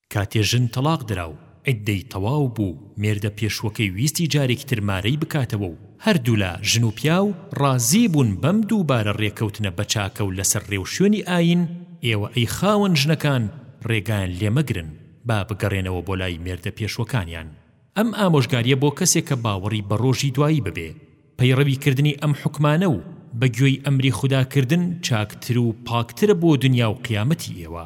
کاتێ ژن تەڵاق درا و عیددەی تەواو بوو، مێردە پێشوەکەی ویستی جارێکی تر مارەی بکاتەوە و هەردوولا ژن و پیاو ڕازی بوون بەم دووبارە ڕێکەوتنە بەچاکە و لەسەر ڕێوشوێنی ئایین، ئێوە ئەی خاوەن ژنەکان ڕێگایان لێ مەگرن با بگەڕێنەوە بۆ لای مێردە پێشوەکانیان. ئەم ئامۆژگارییە بۆ کەسێک کە باوەڕی بە ڕۆژی دوایی ببێ، پەیڕەوی کردنی ئەم حوکمانە و بە گوێی ئەمری خودا کردن چاکتر و پاکترە بۆ دونیا و قیامەتی ئێوە.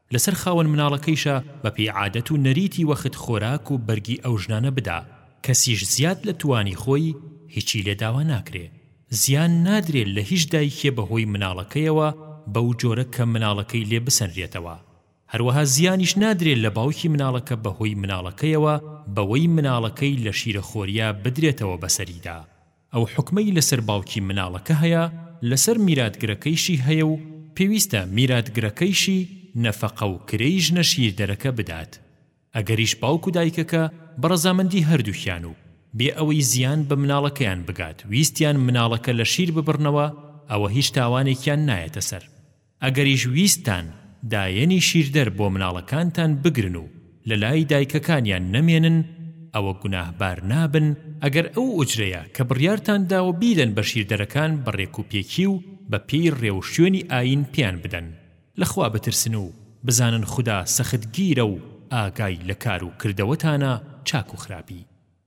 لەسەر خاوەن مناڵەکەیشە بە پێی عادەت و نەریتی وەخت خۆراک و بەرگی ئەو ژنانە بدا، کەسیش زیاد لە توانی خۆی هیچی لێ داوا ناکرێ، زیان نادرێ لە هیچ دایکێ بە هۆی مناڵەکەیەوە بەو جۆرە کە مناڵەکەی لێ بسەنرێتەوە، هەروەها زیانیش نادرێ لە باوکی مناڵەکە بە هۆی مناڵەکەیەوە بەوەی مناڵەکەی لە شیرەخۆریا بدرێتەوە بەسەریدا. ئەو حوکمەی لەسەر باوکی مناڵەکە هەیە لەسەر میراتگرەکەیشی هەیە و پێویستە میراتگرەکەیشی نەفەقە و کرێی ژنە شیردەرەکە بدات ئەگەریش باوک و دایکەکە بە ڕەزامەندی هەردووکیان و بێ ئەوەی زیان بە مناڵەکەیان بگات ویستیان مناڵەکە لە شیر ببڕنەوە ئەوە هیچ تاوانێکیان نایەتە سەر. ئەگەریش ویستتان دایەنی شیردەر بۆ مناڵەکانتان بگرن و لەلای دایکەکانیان نەمێنن ئەوە گوناهبار نابن ئەگەر ئەو ئوجرەیە کە بڕیارتان داوە بیدەن بە شیردەرەکان بە رێکوپێکی و بە پێی رێوشوێنی ئایین پێیان بدەن لە خوا بترسن و بزانن خودا سەختگیرە و ئاگای لە کار و کردەوەتانە چاک و خراپی.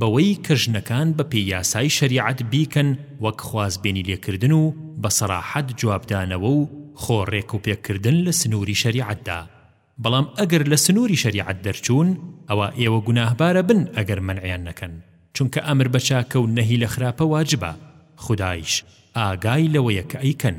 بەوەی کە ژنەکان بە پێی یاسای شەریعەت بیکەن وەک خوازبێنی لێکردن و بە سەراحەت جوابدانەوە و خۆ رێک و پێک کردن لە سنووری شەریعەتدا بەڵام ئەگەر لە سنووری شەریعەت دەرچوون ئەوا ئێوە گوناهبارە بن ئەگەر مەنعیان نەکەن چونکە ئەمر بە چاکە و نەهی لە خراپە واجبە خودایش ئاگای لەوەیە کە ئەیکەن.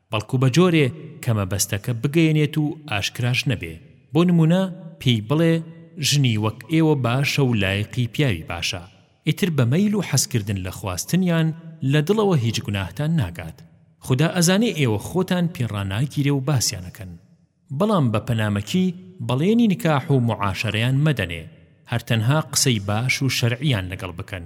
بەڵکو بەجۆرێ کە مەبەستەکە بگەیەنێت و ئاشکراش نەبێ، بۆ نموونە پێی بڵێ ژنی وەک ئێوە باشە و لایقی پیاوی باشە، ئیتر بە مەیل و حەزکردن لە خواستنیان لە دڵەوە هیچ گوناهتان ناگات، خودا ئەزانێ ئێوە خۆتان پێ ڕاناگیرێ و باسیان ئەکەن، بەڵام بە پەنامەکی بەڵێنی نکاح و موعاشەرەیان مەدەنێ، هەر تەنها قسەی باش و شەرعییان لەگەڵ بکەن.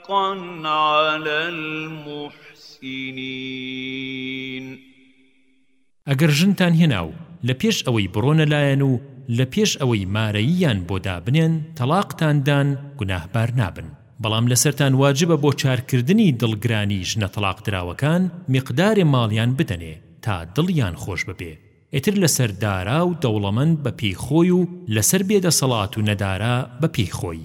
حقا علی المحسنین. ئەگەر ژنتان هێنا و لە پێش ئەوەی بڕۆنە لایان و لە پێش ئەوەی مارەییان بۆ دابنێن تەڵاقتان دان گوناهبار نابن، بەڵام لەسەرتان واجبە بۆ چارکردنی دڵگرانی ژنە تەڵاقدراوەکان میقدارێ ماڵیان بدەنێ تا دڵیان خۆش ببێ، ئیتر لەسەر دارا و دەوڵەمەند بە پێی خۆی و لەسەر بێدەسەڵات و نەدارا بە پێی خۆی.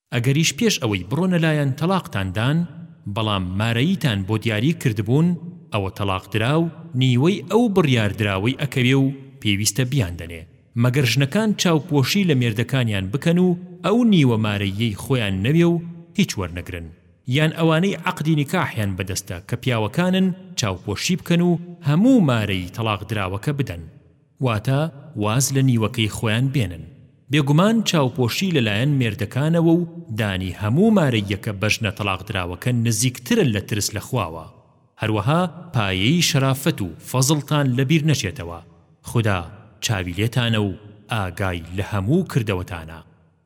ئەگەریش پێش ئەوەی بڕۆنە لایان تەڵاقتان دان، بەڵام مارەییتان بۆ دیاری کردبوون، ئەوە تەڵاقدراو نیوەی ئەو بڕیاردراوەی ئەکەوێ و پێویستە بیاندەنێ. مەگەر ژنەکان چاوپۆشی لە مێردەکانیان بکەن و ئەو نیوە مارەییەی خۆیان نەوێ و هیچ وەرنەگرن. یان ئەوانەی عەقدی نیکاحیان بەدەستە کە پیاوەکانن چاوپۆشی بکەن و هەموو مارەی تەڵاقدراوەکە بدەن. واتە واز لە نیوەکەی خۆیان بێنن بێگومان چاوپۆشی لەلایەن مێردەکانەوە و دانی هەموو مارەییەکە بە ژنە تەڵاقدراوەکە نزیکترە لە ترس لە خواوە هەروەها پایەیی شەرافەت و فەزڵتان لەبیر نەچێتەوە خودا چاوی لێتانە و ئاگای لە هەموو کردەوەتانە.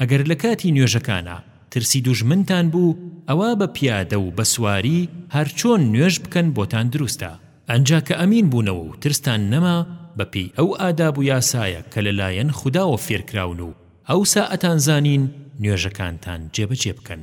ئەگەر لە کاتی نوێژەکانا ترسی دوژمنتان بوو ئەوا بە پیادە و بە سواری هەر چۆن نوێژ بکەن بۆتان دروستە ئەنجا کە ئەمین بوونەوە و ترستان نەما بە پێی ئەو ئاداب و یاسایە کە لە لایەن خوداوە فێرکراون و ئەوسا ئەتانزانین نوێژەکانتان جێبەجێ بکەن.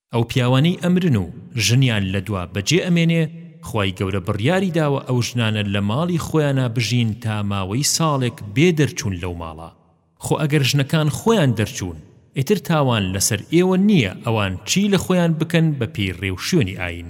ئەو پیاوانەی ئەمرن و ژنیان لە دوا بەجێ ئەمێنێ خوای گەورە بڕیاری داوە ئەو ژنانە لە ماڵی خۆیانا بژین تا ماوەی ساڵێک بێ دەرچوون لەو ماڵە خۆ ئەگەر ژنەکان خۆیان دەرچوون ئیتر تاوان لەسەر ئێوە نییە ئەوان چی لە خۆیان بکەن بە پێی ڕێ و شوێنی ئاین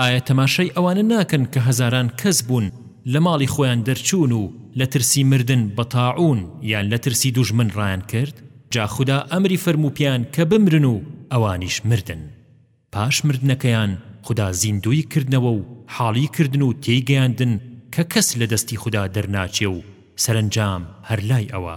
ئایا تەماشای ئەوانە ناکەن کە هەزاران کەس بوون لە ماڵی خۆیان دەرچوون و لە ترسی مردن بە تاعوون یان لە ترسی دوژمن ڕایان کرد جا خودا ئەمری فەرموو پێیان کە بمرن و ئەوانیش مردن پاش مردنەکەیان خودا زیندووی کردنەوە و حاڵی کردن و تێی گەیاندن کە کەس لە دەستی خودا دەرناچێ و سەرەنجام هەر لای ئەوە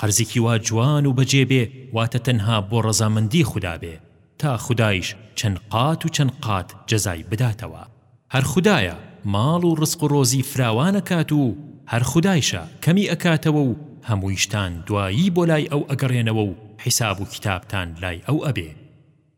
قەرزێکی وا جوان و بەجێ بێ واتە تەنها بۆ ڕەزامەندی خودا بێ تا خودایش چەند قات و چەند قات جەزای بداتەوە هەر خودایە ماڵ و ڕزق و ڕۆزی فراوان ئەکات و هەر خودایشە کەمی ئەکاتەوە و هەموویشتان دوایی بۆ لای ئەو ئەگەڕێنەوە و حیساب و کیتابتان لای ئەو ئەبێ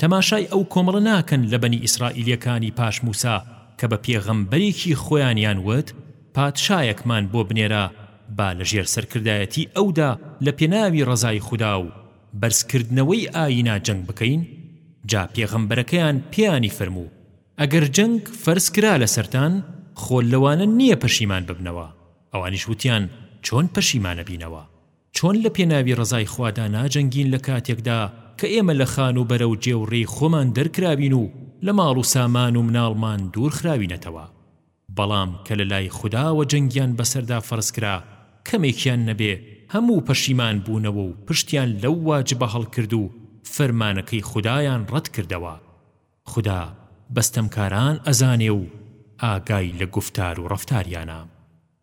تەماشای ئەو کۆمەڵە ناکەن لە بەنی ئیسرائیلیەکانی پاش موسا کە بە پێغەمبەرێکی خۆیانیان وت پادشایەکمان بۆ بنێرە با لە ژێر سەرکردایەتی ئەودا لە پێناوی ڕەزای خودا و بەرز کردنەوەی ئاینا جەنگ بکەین جا پێغەمبەرەکەیان پێیانی فەرموو ئەگەر جەنگ فەرز کرا لەسەرتان خۆ لەوانە نیە پەشیمان ببنەوە ئەوانیش وتیان چۆن پەشیمانەبینەوە. چۆن لە پێناوی ڕەزای خوادا ناجەنگین لە کاتێکدا کە ئێمە لە خانووبەرە و جێوڕێی خۆمان دەرکراوین و لە ماڵ و سامان و مناڵمان دوور خراوینەتەوە بەڵام کە لە لای خوداوە جەنگیان بەسەردا فەرز کرا کەمێکیان نەبێ هەموو پەشیمان بوونەوە و پشتیان لەو واجبە هەڵکرد و فەرمانەکەی خودایان ڕەت کردەوە خودا بە ستەمکاران ئەزانێ و ئاگای لە گوفتار و ڕەفتاریانە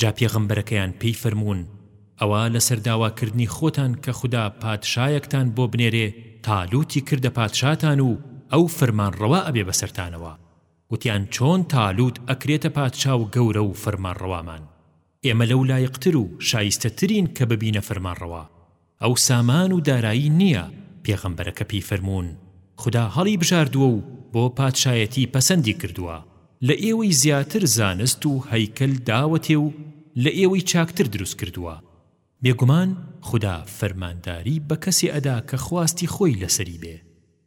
جا پێغەمبەرەکەیان پێی فەرموون، ئەوە لەسەر داواکردنی خۆتان کە خودا پادشایەکتان بۆ بنێرێ تالوتی کردە پادشاتان و ئەو فەرمانڕەوا ئەبێ بەسەرتانەوە، وتیان چۆن تالوت ئەکرێتە پادشا و گەورە و فەرمانڕەوامان؟ ئێمە لەو لایقتر و شایستەترین کە ببینە فەرمانڕەوا، ئەو سامان و دارایی نییە، پێغەمبەرەکە پێی فەرموون، خودا هەڵی بژاردووە و بۆ پادشایەتی پەسەندی کردووە، لە ئێوەی زیاتر زانست و هەیکەل داوەتێ و لە ئێوەی چاکتر دروست کردووە، بێگومان خودا فەرمانداری بە کەسێ ئەدا کە خواستی خۆی لەسەری بێ.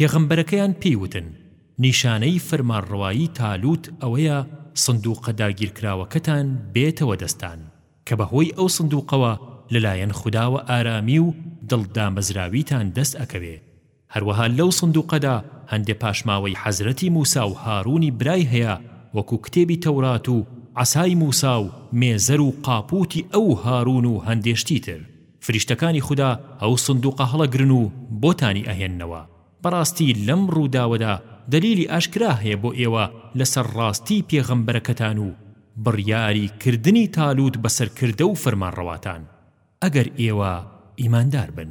پێغەمبەرەکەیان پێی وتن، نیشانەی فەرمانڕەوایی تالوت ئەوەیە سندووقە داگیرکراوەکەتان بێتەوە دەستان، کە بەهۆی ئەو سندووقەوە لەلایەن خوداوە ئارامی و دڵ دامەزراویتان دەست ئەکەوێ، هەروەها لەو سندووقەدا هەندێ پاشماوەی حەزرەتی موسا و هاروونی برای هەیە وەکو کتێبی تەورات و عەسای موسا و مێزەر و قاپووتی ئەو و هاروون و هەندێ شتی تر. فریشتەکانی خودا ئەو سندوقە هەڵەگرن و بۆتانی ئەهێننەوە. بەڕاستی لەم ڕووداوەدا دەلیلی ئاشکرا هەیە بۆ ئێوە لەسەر ڕاستیی پێغەمبەرەکەتان و بڕیاری کردنی تالوت بە سەرکردە و فەرمانڕەواتان، ئەگەر ئێوە ئیماندار بن.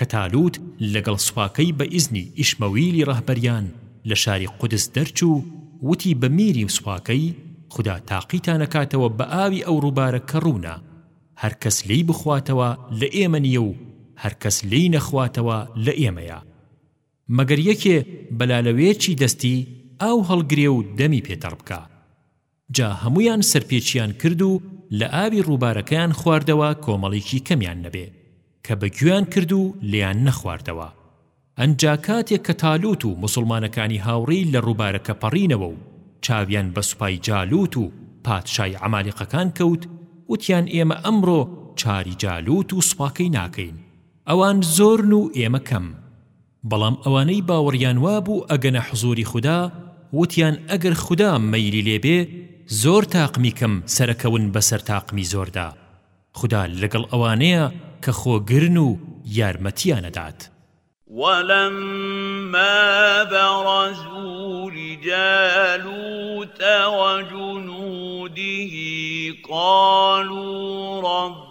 کە تالوت لەگەڵ سوپاکەی بە ئیزنی ئیشمەویلی ڕەهبەریان لە شاری قودس دەرچوو، وتی بە میری و سوپاکەی، خودا تاقیتان ئەکاتەوە بە ئاوی ئەو ڕووبارە کە ڕوونە، هەر کەس لێی بخواتەوە لە ئێمە نییە و هەر کەس لێی نەخواتەوە لە ئێمەیە. مەگەر یەکێ بە لالەوێرچی دەستی ئاو هەڵگرێ و دەمی پێ تەڕ بکا. جا هەموویان سەرپێچیان کرد و لە ئاوی ڕووبارەکەیان خواردەوە کۆمەڵیکی کەمیان نەبێ کە بە گوێیان کرد و لێیان نەخواردەوە ئەنجا کاتێک کە تالوت و موسڵمانەکانی هاوڕێی لە ڕووبارەکە پەڕینەوە و چاویان بە سوپای جالوت و پادشای عەمالیقەکان کەوت وتیان ئێمە ئەمڕۆ چاری جالوت و سوپاکەی ناکەین ئەوان زۆرن و ئێمە کەم بەڵام ئەوانەی باوەڕیان وابوو ئەگەنە حزوری خودا وتیان ئەگەر خودا مەیلی لێ بێ زۆر تاقمی کەم سەرەکەون بەسەر تاقمی زۆردا خودا لەگەڵ ئەوانەیە کە خۆگرن و یارمەتیان ئەدات. ولما برزوا لجالوت وجنوده قالوا ربنا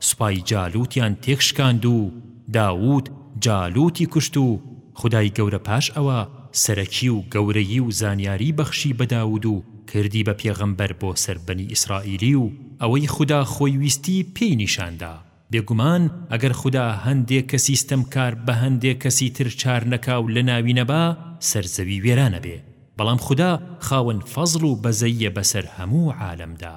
سوپای جالوتیان تێک شکاند و داود جالوتی کوشت و خودای گەورە پاش ئەوە سەرەکی و گەورەی و زانیاری بەخشی بە داود و کردی بە پێغەمبەر بۆ سەر بەنی ئیسرائیلی و ئەوەی خودا خۆی ویستی پێی نیشان دا بێگومان ئەگەر خودا هەندێ کەسی ستەمکار بە هەندێ کەسی تر چار نەکا و لەناوی نەبا سەر زەوی وێرانەبێ بەڵام خودا خاوەن فەزڵ و بەزەییە بەسەر هەموو عالەمدا.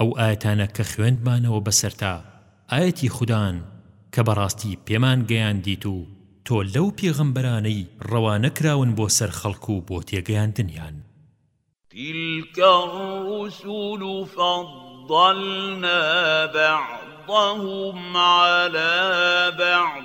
ئەو ئایەتانە کە خوێندمانەوە بەسەرتا ئایەتی خودان کە بەڕاستی پێمان گەیاندیت و تۆ لەو پێغەمبەرانەی ڕەوانە کراون بۆ سەر خەڵک و بۆ تێگەیاندنیان. تلک الرسل فضلنا بعضهم علی بعض.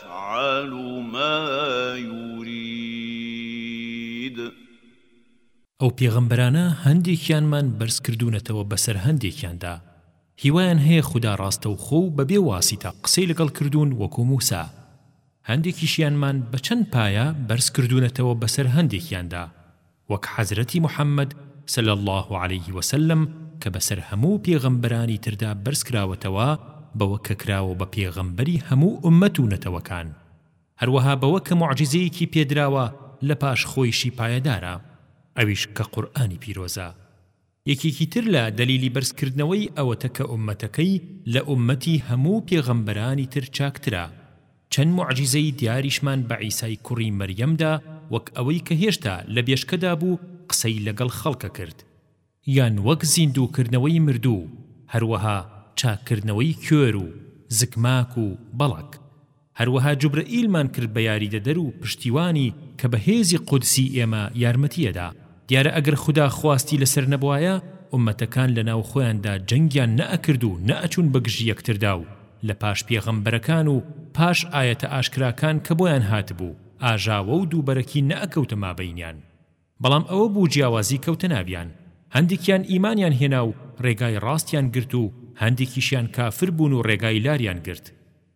یفعل ما یرید. ئەو پێغەمبەرانە هەندێکیانمان بەرز کردوونەتەوە بەسەر هەندێکیاندا هیوایان هەیە خودا ڕاستەوخۆ و بەبێ واسیتە قسەی لەگەڵ کردوون وەکو موسا هەندێکیشیانمان بەچەند پایە بەرز کردوونەتەوە بەسەر هەندێکیاندا وەک حەزرەتی محمد صلی اللە علیە وسلم کە بەسەر هەموو پێغەمبەرانی تردا بەرز کراوەتەوە بەوە کە کراوە بە پێغەمبەری هەموو ئوممەت و نەتەوەکان هەروەها بەوە کە موعجیزەیەکی پێدراوە لەپاش خۆیشی پایەدارە ئەویش کە قورئانی پیرۆزە. یەکێکی تر لە دەلیلی بەرز کردنەوەی ئەوەتە کە ئوممەتەکەی لە ئوممەتی هەموو پێغەمبەرانی تر چاکترە چەند موعجیزەی دیاریشمان بە عیسای کوڕی مەریەم دا وەک ئەوەی کە هێشتا لە بێشکەدا بوو قسەی لەگەڵ خەڵکە کرد یان وەک زیندوو کردنەوەی مردوو هەروەها چاک کردنەوەی کوێر و زکماک و بەڵەک هەروەها جوبرەئیلمان کرد بە یاریدەدەر و پشتیوانی کە بە هێزی قودسی ئێمە یارمەتی ئەدا. دیارە ئەگەر خودا خواستی لەسەر نەبوایە ئوممەتەکان لەناو خۆیاندا جەنگیان نەئەکرد و نەئەچوون بەگژ یەکتردا و لە پاش پێغەمبەرەکان و پاش ئایەتە ئاشکراکان کە بۆیان هاتبوو ئاژاوە و دووبەرەکی نەئەکەوتە مابەینیان. بەڵام ئەوە بوو جیاوازی کەوتە ناویان. هەندێکیان ئیمانیان هێنا و ڕێگای ڕاستیان گرت و هەندێکیشیان کافر بوون و ڕێگای لاریان گرت.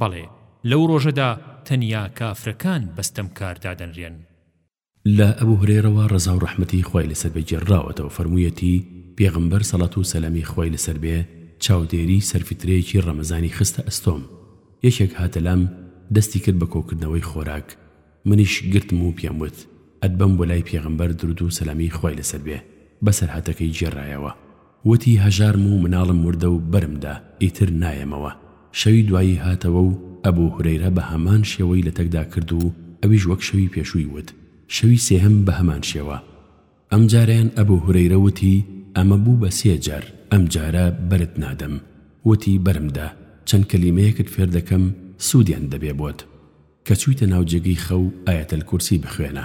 بەڵێ، لەو ڕۆژەدا تەنیا کافرەکان بە ستەمکار دادەنرێن. لە ئەبو هورەیرەوە ڕەزاو ڕەحمەتی خوای لەسەر بێ گێڕراوەتەوە فەرموویەتی، پێغەمبەر سەڵات و سەلامی خوای لەسەر بێ چاودێری سەر فیترەیەکی ڕەمەزانی خستە ئەستۆم، یەکێک هاتە لام دەستی کرد بە کۆکردنەوەی خۆراک، منیش گرتم و پێم وت، ئەتبەم بۆ لای پێغەمبەر دروود و سەلامی خوای لەسەر بێ بەسەرهاتەکەی گێڕایەوە. وتی هەژارم و مناڵم مردە و بەرم دا ئیتر نایەمەوە، شەوی دوایی هاتەوە و ئەبو هورەیرە بە هەمان شێوەی لەتەکدا کرد و ئەویش وەک شەوی پێشووی وت، شەوی سێهەم بە هەمان شێوە، ئەم جارەیان ئەبو هورەیرە وتی ئەمە بوو بە سێ جار، ئەم جارە بەرت نادەم، وتی بەرم دا چەند کەلیمەیەکت فێر دەکەم سوودیان دەبێ بۆت، کە چوویتە ناو جێگەی خەو ئایەتەلکورسی بخوێنە.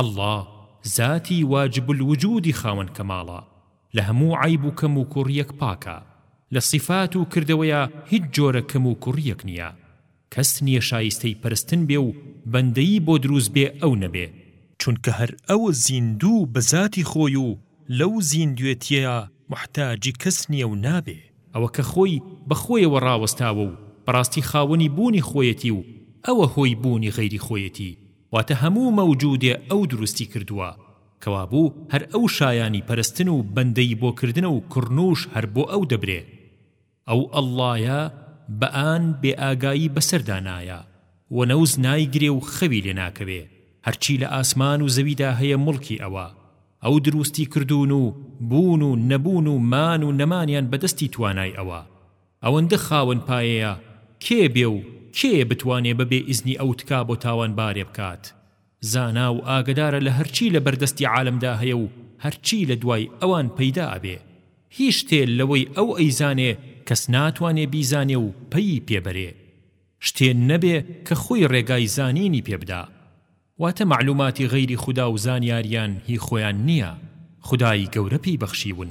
اللە زاتی واجب الوجودی خاوەن کەماڵە لە هەموو عەیب و کەم و کوڕیەک پاکە لە صیفات و کردەوەیا هیچ جۆرە کەم و کوڕیەک نیە کەس نیە شایستەی پەرستن بێ و بەندەیی بۆ دروست بێ ئەو نەبێ چونکە هەر ئەو زیندوو بە زاتی خۆی و لەو زیندوێتیەیا موحتاجی کەس نیە و نابێ. ئەوە کە خۆی بە خۆیەوە ڕاوەستاوە و بەڕاستی خاوەنی بوونی خۆیەتی و ئەوە هۆی بوونی غەیری خۆیەتی، واتە هەموو مەوجودێ ئەو دروستی کردووە، کەوابوو هەر ئەو شایانی پەرستن و بەندەیی بۆ کردنە و کڕنووش هەر بۆ ئەو دەبرێ. ئەو ئەڵڵایە بە ئان بێ ئاگایی بەسەردا نایە و نەوز نایگرێ و خەوی لێ ناکەوێ، هەرچی لە ئاسمان و زەویدا هەیە موڵکی ئەوە، ئەو دروستی کردوون و بوون و نەبوون و مان و نەمانیان بە دەستی توانای ئەوە، ئەوەندە خاوەن پایەیە کێ بێ و کێیە بتوانێ بە بێ ئیزنی ئەو تکا بۆ تاوانبارێ بکات؟ زانا و ئاگەدارە لە هەرچی لە بەردەستی عالەمدا هەیە و هەرچی لە دوای ئەوان پەیدا ئەبێ. هیچ شتێ لەوەی ئەو ئەیزانێ کەس ناتوانێ بیزانێ و پەیی پێ بەرێ. شتێ نەبێ کە خۆی ڕێگای زانینی پێ بدا. واتە مەعلوماتی غەیری خودا و زانیاریان هی خۆیان نییە، خودای گەورە پێی بەخشیون.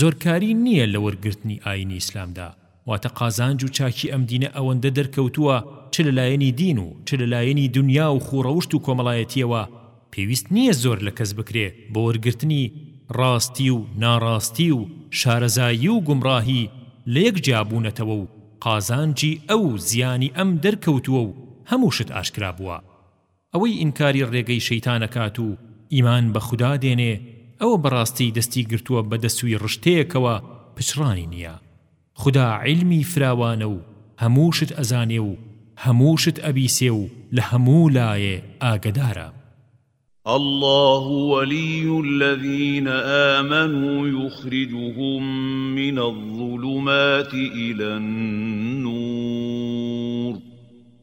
زۆرکاری نییە لە وەرگرتنی ئایینی ئیسلامدا، واتە قازانج و چاکی ئەم دینە ئەوەندە دەرکەوتووە چ لە لایەنی دین و چ لە لایەنی دونیا و خووڕەوشت و کۆمەڵایەتییەوە پێویست نییە زۆر لە کەس بکرێ بۆ وەرگرتنی ڕاستی و ناڕاستی و شارەزایی و گومڕاهی لە یەک جیابوونەتەوە و قازانجی ئەو زیانی ئەم دەرکەوتووە و هەموو شت ئاشکرا بووە. ئەوەی ئینکاری ڕێگەی شەیتان ئەکات و ئیمان بە خودا دێنێ ئەوە بەڕاستی دەستی گرتووە بە دەسووی ڕشتەیەکەوە پچڕانی نیە خودا عیلمی فراوانە و هەموو شت ئەزانێ و هەموو شت ئەبیسێ و لە هەموو لایێ ئاگەدارە. اللە ولی الذین آمنوا یخرجهم من الظلمات الی النور.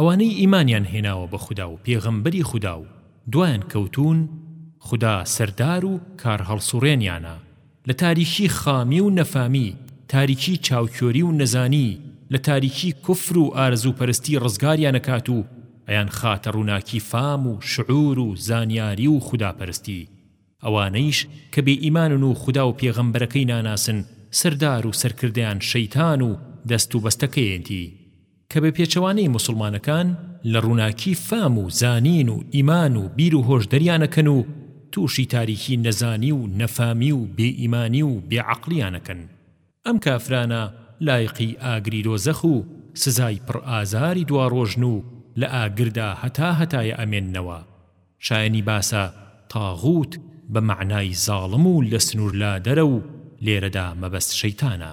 ئەوانەی ئیمانیان هێناوە بە خودا و پێغەمبەری خودا و دوایان کەوتوون، خودا سەردار و کارهەڵسوڕێنیانە، لە تاریکی خامی و نەفامی، تاریکی چاوکێری و نەزانی، لە تاریکی کوفر و ئارەزوو پەرستی ڕزگاریان ئەکات و ئەیانخاتە ڕووناکی فام و شعور و زانیاری و خودا پەرستی. ئەوانەیش کە بێ ئیمانن و خودا و پێغەمبەرەکەی ناناسن سەردار و سەرکردەیان شەیتان و دەست و بەستەکەیەتی. کە بە پێچەوانەی موسڵمانەکان لە ڕووناکی فام و زانین و ئیمان و بیر و هۆش دەریانەکەن و تووشی تاریکی نەزانی و نەفامی و بێ ئیمانی و بێ عەقڵیانەکەن ئەم کافرانە لایقی ئاگری دۆزەخ و سزای پڕ ئازاری دواڕۆژن و لە ئاگردا هەتا هەتایە ئەمێننەوە شایەنی باسە طاغوت بە مەعنای زاڵم و لە سنوور لادەرە و لێرەدا مەبەست شەیتانە.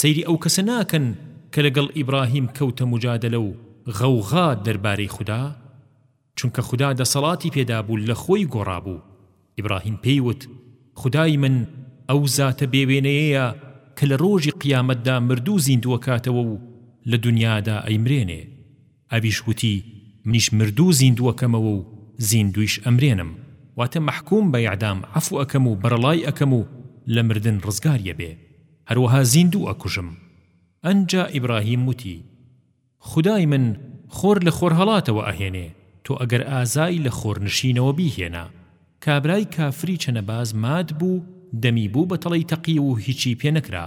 سەیری ئەو کەسە ناکەن کە لەگەڵ ئیبراهیم کەوتە موجادەلە و غەوغا دەربارەی خودا؟ چونکە خودا دەسەڵاتی پێدابوو لەخۆی گۆڕابوو، ئیبراهیم پێی وت، خودای من ئەو زاتە بێ وێنەیەیە کە لە ڕۆژی قیامەتدا مردوو زیندووەکاتەوە و لە دونیادا ئەیمرێنێ. ئەویش وتی، منیش مردوو زیندوو ئەکەمەوە و زیندوویش ئەمرێنم، واتە مەحکووم بە ئێعدام عەفوو ئەکەم و بەرەڵای ئەکەم و لە مردن ڕزگاری ئەبێ، هەروەها زیندوو ئەکوژم. ئەنجا ئیبراهیم وتی، خودای من خۆر لە خۆرهەڵاتەوە ئەهێنێ، تۆ ئەگەر ئازای لە خۆرنشینەوە بیهێنە. کابرای کافری چەنەباز مات بوو، دەمی بوو بە تەڵەی تەقیو و هیچی پێ نەکرا.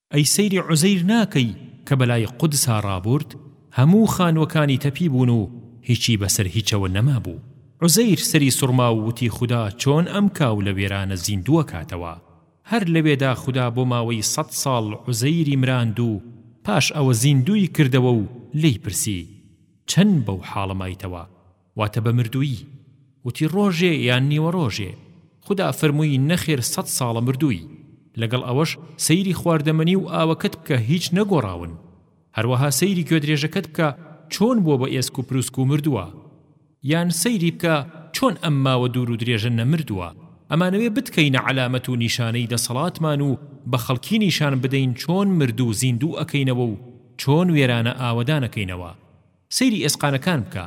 ئەی سەیری عوزەیر ناکەی کە بەلای قودسا ڕابورد هەموو خانوەکانی تەپی بوون و هیچی بەسەر هیچەوە نەمابوو عوزەیر سەری سوڕما و وتی خودا چۆن ئەم کاو لە وێرانە زیندووە کاتەوە هەر لەوێدا خودا بۆ ماوەی سەد ساڵ عوزەیری مراند و پاش ئەوە زیندووی کردەوە و لێی پرسی چەن بەو حاڵە مایتەوە واتە بە مردوویی وتی ڕۆژێ یان نیوەڕۆژێ خودا فەرمووی نەخێر سەد ساڵە مردووی لەگەڵ ئەوەش سەیری خواردەمەنی و ئاوەکەت بکە هیچ نەگۆڕاون هەروەها سەیری گوێدرێژەکەت بکە چۆن بووە بە ئێسک و پروسک و مردووە یان سەیری بکە چۆن ئەم ماوە دوور و درێژە نەمردووە ئەمانەوێ بتکەینە عەلامەت و نیشانەی دەسەڵاتمان و بە خەڵکی نیشان بدەین چۆن مردوو زیندوو ئەکەینەوە و چۆن وێرانە ئاوەدانەکەینەوە سەیری ئێسقانەکان بکە،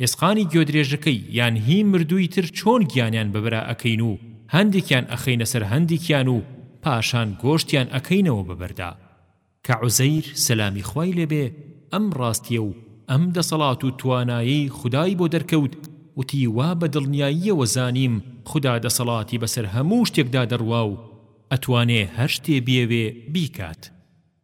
ئێسقانی گوێدرێژەکەی یان هی مردووی تر چۆن گیانیان بەبرا ئەکەین و هەندێکیان ئەخەینە سەر هەندێکیان و پاشان گۆشتیان ئەکەینەوە بە بەردا. کە عوزەیر سەلامی خوای لێ بێ ئەم ڕاستیە و ئەم دەسەڵات و توانایەی خودای بۆ دەرکەوت وتی وا بە دڵنیاییەوە زانیم خودا دەسەڵاتی بەسەر هەموو شتێکدا دەڕوا و ئەتوانێ هەر شتێ بیەوێ بیکات.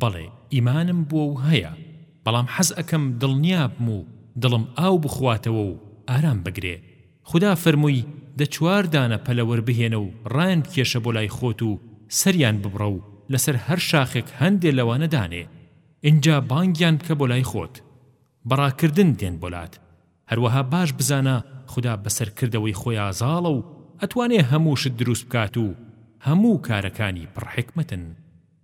بەڵێ ئیمانم بووە و هەیە، بەڵام حەز ئەکەم دڵنیابم و دڵم ئاو بخواتەوە و ئارام بگرێ. خودا فەرمووی، دە چوار دانە پەلەوەر بهێنە و ڕایان بکێشە بۆ لای خۆت و سەریان ببڕە و لەسەر هەر شاخێک هەندێ لەوانە دانێ. ئینجا بانگیان بکە بۆ لای خۆت. بە ڕاکردن دێن بۆ لات. هەروەها باش بزانە خودا بەسەر کردەوەی خۆیا زاڵە و ئەتوانێ هەموو شت دروست بکات و هەموو کارەکانی پڕ حیکمەتن.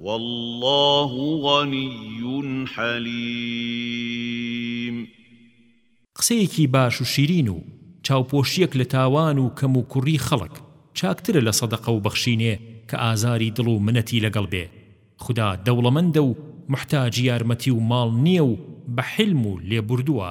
واللە غنی حلیم. قسەیەکی باش و شیرین و چاوپۆشیەک لە تاوان و کەم و کوڕی خەڵک چاکترە لە سەدەقە و بەخشینێ کە ئازاری دڵ و منەتی لەگەڵ بێ خودا دەوڵەمەندە و موحتاجی یارمەتی و ماڵ نیە و بە حیلم و لێبوردوە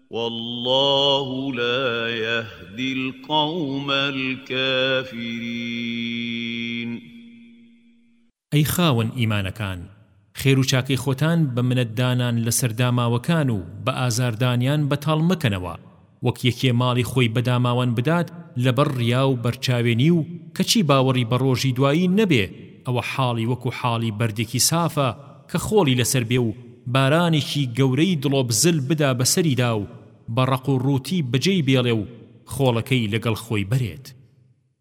واللە لا یهدی القوم الکافرین. ئەی خاوەن ئیمانەکان خێرو چاکەی خۆتان بە منەت دانان لەسەر داماوەکان و بە ئازاردانیان بەتاڵ مەکەنەوە وەک یەکێ ماڵی خۆی بەداماوان بدات لەبەر ڕیاو بەرچاوێنی و کەچی باوەڕی بە ڕۆژی دوایی نەبێ ئەوە حاڵی وەکو حاڵی بەردێکی سافە کە خۆڵی لەسەر بێ و بارانێکی گەورەی دڵۆپزل بدا بەسەریدا و بە ڕەق و ڕووتی بەجێی بێڵێ و خۆڵەکەی لەگەڵ خۆی بەرێت.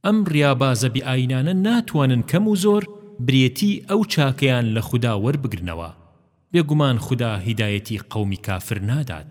ئەم ڕیابازە بێئاینانە ناتوانن کەم و زۆر برێتیی ئەو چاکەیان لە خودا وەربگرنەوە. بێگومان خودا هیدایەتی قەومی کافر نادات.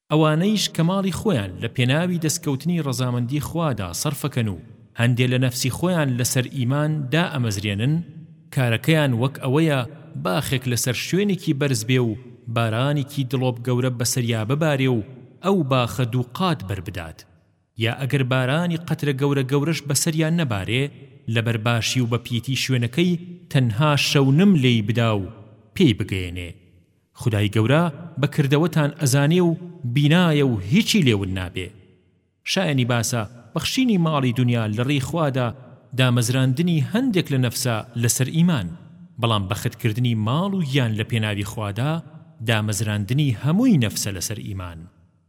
ئەوانەیش کە ماڵی خۆیان لە پێناوی دەستکەوتنی ڕەزامەندی خوادا سەرفەکەن و هەندێ لە نەفسی خۆیان لەسەر ئیمان دائەمەزرێنن، کارەکەیان وەک ئەوەیە باخێک لەسەر شوێنێکی بەرز بێ و بارانێکی دڵۆپ گەورە بەسەریا ببارێ و ئەو باخە دوو قات بەر بدات، یا ئەگەر بارانی قەترە گەورە گەورەش بەسەریا نەبارێ، لەبەر باشی و بەپیتی شوێنەکەی تەنها شەونم لێی بدا و پێی بگەیەنێ. خودای گەورە بە کردەوەتان ئەزانێ و بینایە و هیچی لێ ون نابێ شایەنی باسە بەخشینی ماڵی دونیا لە ڕێی خوادا دامەزراندنی هەندێک لە نەفسە لەسەر ئیمان بەڵام بەخت کردنی ماڵ و گیان لە پێناوی خوادا دامەزراندنی هەمووی نەفسە لەسەر ئیمان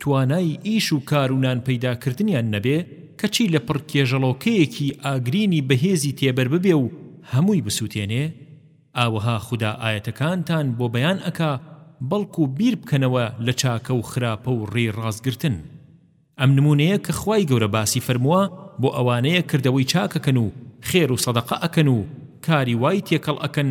توانای ئیش و کار و نان پەیدا کردنیان نەبێ کەچی لە پڕ کێژەڵۆکەیەکی ئاگرینی بەهێزی تێبەر ببێ و هەمووی بسوتێنێ؟ ئاوەها خودا ئایەتەکانتان بۆ بەیان ئەکا بەڵکو بیر بکەنەوە لە چاکە و خراپە و ڕێی ڕاست گرتن. ئەم نموونەیە کە خوای گەورە باسی فەرمووە بۆ ئەوانەیە کردەوەی چاک ئەکەن و خێر و سەدەقە ئەکەن و کاری وای تێکەڵ ئەکەن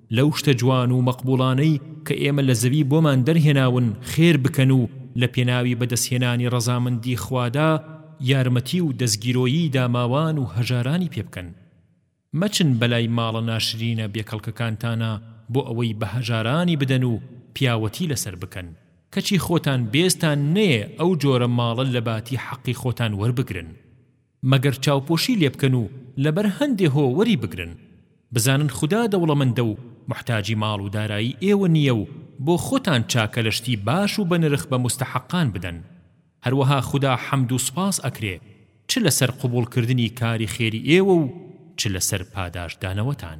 لەو شتە جوان و مەقبوڵانەی کە ئێمە لە زەوی بۆمان دەرهێناون خێر بکەن و لە پێناوی بەدەستهێنانی ڕەزامەندی خوادا یارمەتی و دەستگیرۆیی داماوان و هەژارانی پێ بکەن مەچن بەلای ماڵە ناشرینە بێکەڵکەکانتانا بۆ ئەوەی بە هەژارانی بدەن و پیاوەتی لەسەر بکەن کەچی خۆتان بێزتان نەیە ئەو جۆرە ماڵە لەباتی حەقی خۆتان وەربگرن مەگەر چاوپۆشی لێ بکەن و لەبەر هەندێ هۆ وەری بگرن بزانن خودا دەوڵەمەندە و موحتاجی ماڵ و دارایی ئێوە نییە و بۆ خۆتان چاکە لە شتی باش و بەنرخ بە موستەحەقان بدەن هەروەها خودا حەمد و سوپاس ئەکرێ چ لەسەر قبوڵکردنی کاری خێری ئێوە و چ لەسەر پاداشتدانەوەتان.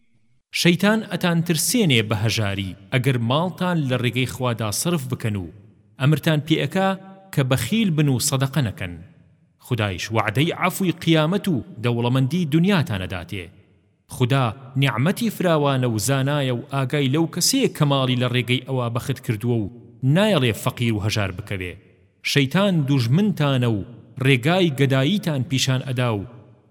شەیتان ئەتان ترسێنێ بە هەژاری ئەگەر ماڵتان لە ڕێگەی خوادا سەرف بکەن و ئەمرتان پێ ئەکا کە بەخیل بن و سەدەقە نەکەن خودایش وەعدەی عەفوی قیامەت و دەوڵەمەندی دونیاتان ئەداتێ خودا نیعمەتی فراوانە و زانایە و ئاگای لەو کەسەیە کە ماڵی لە ڕێگەی ئەوە بەخت کردووە و نایەڵێ فەقیر و هەژار بکەوێ شەیتان دوژمنتانە و ڕێگای گەداییتان پیشان ئەدا و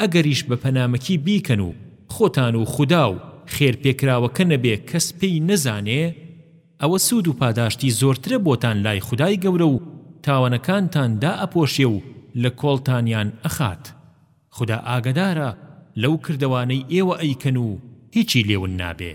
ئەگەریش بە پەنامەکی بیکەن و خۆتان و خودا و خێر پێکراوەکە نەبێ کەس پێی نەزانێ ئەوە سوود و پاداشتی زۆرترە بۆتان لای خودای گەورە و تاوانەکانتان دائەپۆشێ و لە کۆڵتانیان ئەخات خودا ئاگەدارە لەو کردەوانەی ئێوە ئەیکەن و هیچی لێون نابێ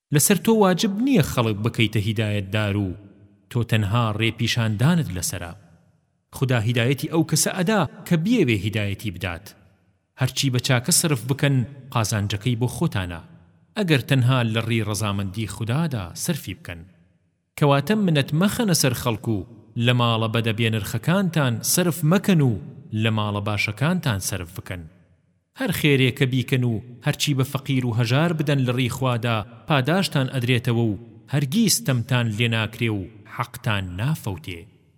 لەسەر تۆ واجب نیە خەڵک بکەیتە هیدایەتدار و تۆ تەنها ڕێ پیشاندانت لەسەرە خودا هیدایەتی ئەو کەسە ئەدا کە بیەوێ هیدایەتی بدات هەرچی بە چاکە سەرف بکەن قازانجەکەی بۆ خۆتانە ئەگەر تەنها لە ڕی ڕەزامەندی خودادا سەرفی بکەن کەواتە منەت مەخەنە سەر خەڵک و لە ماڵە بەدە بێنرخەکانتان سەرف مەکەن و لە ماڵە باشەکانتان سەرف بکەن هەر خێرێ کە بیکەن و هەرچی بە فەقیر و هەژار بدەن لە ڕیی خوادا پاداشتان ئەدرێتەوە و هەرگیز ستەمتان لێ ناکرێ و حەقتان نافەوتێ.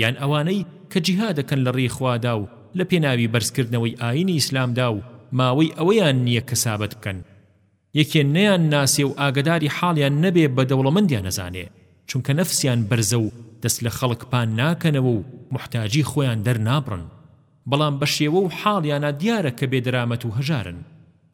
یان ئەوانەی کە جیهادەکەن لە ڕێی خوادا و لە پێناوی بەرزکردنەوەی ئاینی ئیسلامدا و ماوەی ئەوەیان نییە کە سابەت بکەن یەکێ نەیان ناسێ و ئاگەداری حاڵیان نەبێ بە دەوڵەمەندیان نەزانێ چونکە نەفسیان بەرزە و دەست لە خەڵک پان ناکەنەوە و موحتاجی خۆیان دەرنابڕن بەڵام بە شێوە و حاڵیانا دیارە کە بێدەرامەت و هەژارن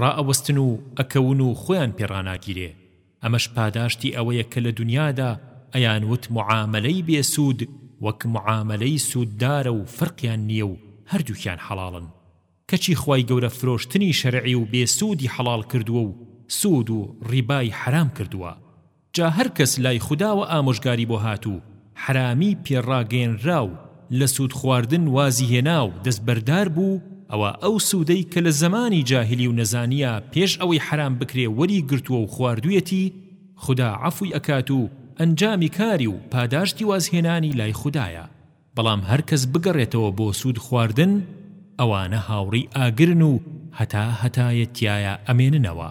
ڕائەوەستن و ئەکەون و خۆیان پێ ڕاناگیرێ ئەمەش پاداشتی ئەوەیە کە لە دونیادا ئەیانوت معامەلەی بێ سوود وەک معامەلەی سووددارە و فەرقیان نییە و هەردووکیان حەڵاڵن کەچی خوای گەورە فرۆشتنی شەرعی و بێ سوودی حەڵاڵ کردووە و سوود و ڕیبای حەرام کردووە جا هەر کەس لای خوداوە ئامۆژگاری بۆ هات و حەرامیی پێ ڕاگەیەنرا و لە سوود خواردن وازی هێنا و دەستبەردار بوو، ئەوا ئەو سوودەی کە لە زەمانی جاهیلی و نەزانییا پێش ئەوەی حەرام بکرێ وەری گرتووە و خواردوویەتی، خودا عەفووی ئەکات و ئەنجامی کاری و پاداشتی واز هێنانی لای خودایە. بەڵام هەر کەس بگەڕێتەوە بۆ سوود خواردن، ئەوانە هاوڕێی ئاگرن و هەتا هەتایە تیایا ئەمێننەوە.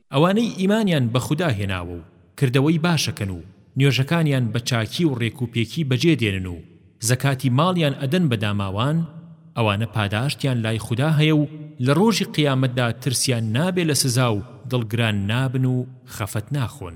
ئەوانەی ئیمانیان بە خودا هێناوە و کردەوەی باشەکەن و نوێژەکانیان بە چاکی و ڕێک و پێکی بەجێ دێنن و زەکاتی ماڵیان ئەدەن بە داماوان ئەوانە پاداشتیان لای خودا هەیە و لە ڕۆژی قیامەتدا ترسیان نابێ لە سزا و دڵگران نابن و خەفەت ناخۆن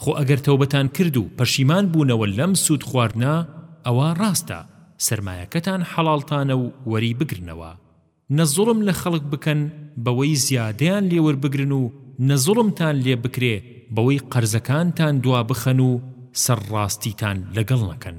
خۆ ئەگەر تەوبەتان کرد و پەشیمان بوونەوە لەم سوود خواردنە ئەوا ڕاستە سەرمایەکەتان حەڵاڵتانە و وەری بگرنەوە نە زوڵم لە خەڵک بکەن بەوەی زیادەیان لێ وەربگرن و نە زوڵمتان لێ بکرێ بەوەی قەرزەکانتان دوا بخەن و سەر ڕاستیتان لەگەڵ نەکەن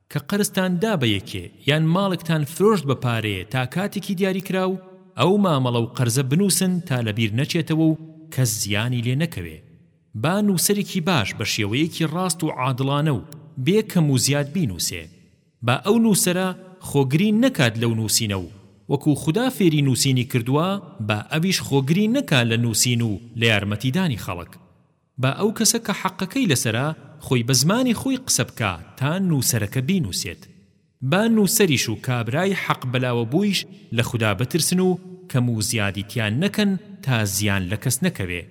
کە قەرزتان دا بە یەکێ یان ماڵێکتان فرۆشت بە پارەیێ تا کاتێکی دیاریکراو ئەو مامەڵە و قەرزە بنووسن تا لە بیر نەچێتەوە و کەس زیانی لێ نەکەوێ با نووسەرێکی باش بە شێوەیەکی ڕاست و عادڵانە و بێ کەم و زیاد بینووسێ با ئەو نووسەرە خۆگری نەکات لەو نووسینە و وەکوو خودا فێری نووسینی کردووە با ئەویش خۆگری نەکا لە نووسین و لە یارمەتیدانی خەڵک با ئەو کەسە کە حەقەکەی لەسەرە خۆی بە زمانی خۆی قسە بکا تا نووسەرەکە بینووسێت. با نووسەریش و کابرای حەق بەلاوەبوویش لە خودا بترسن و کەم و زیادی تیا نەکەن تا زیان لە کەس نەکەوێ.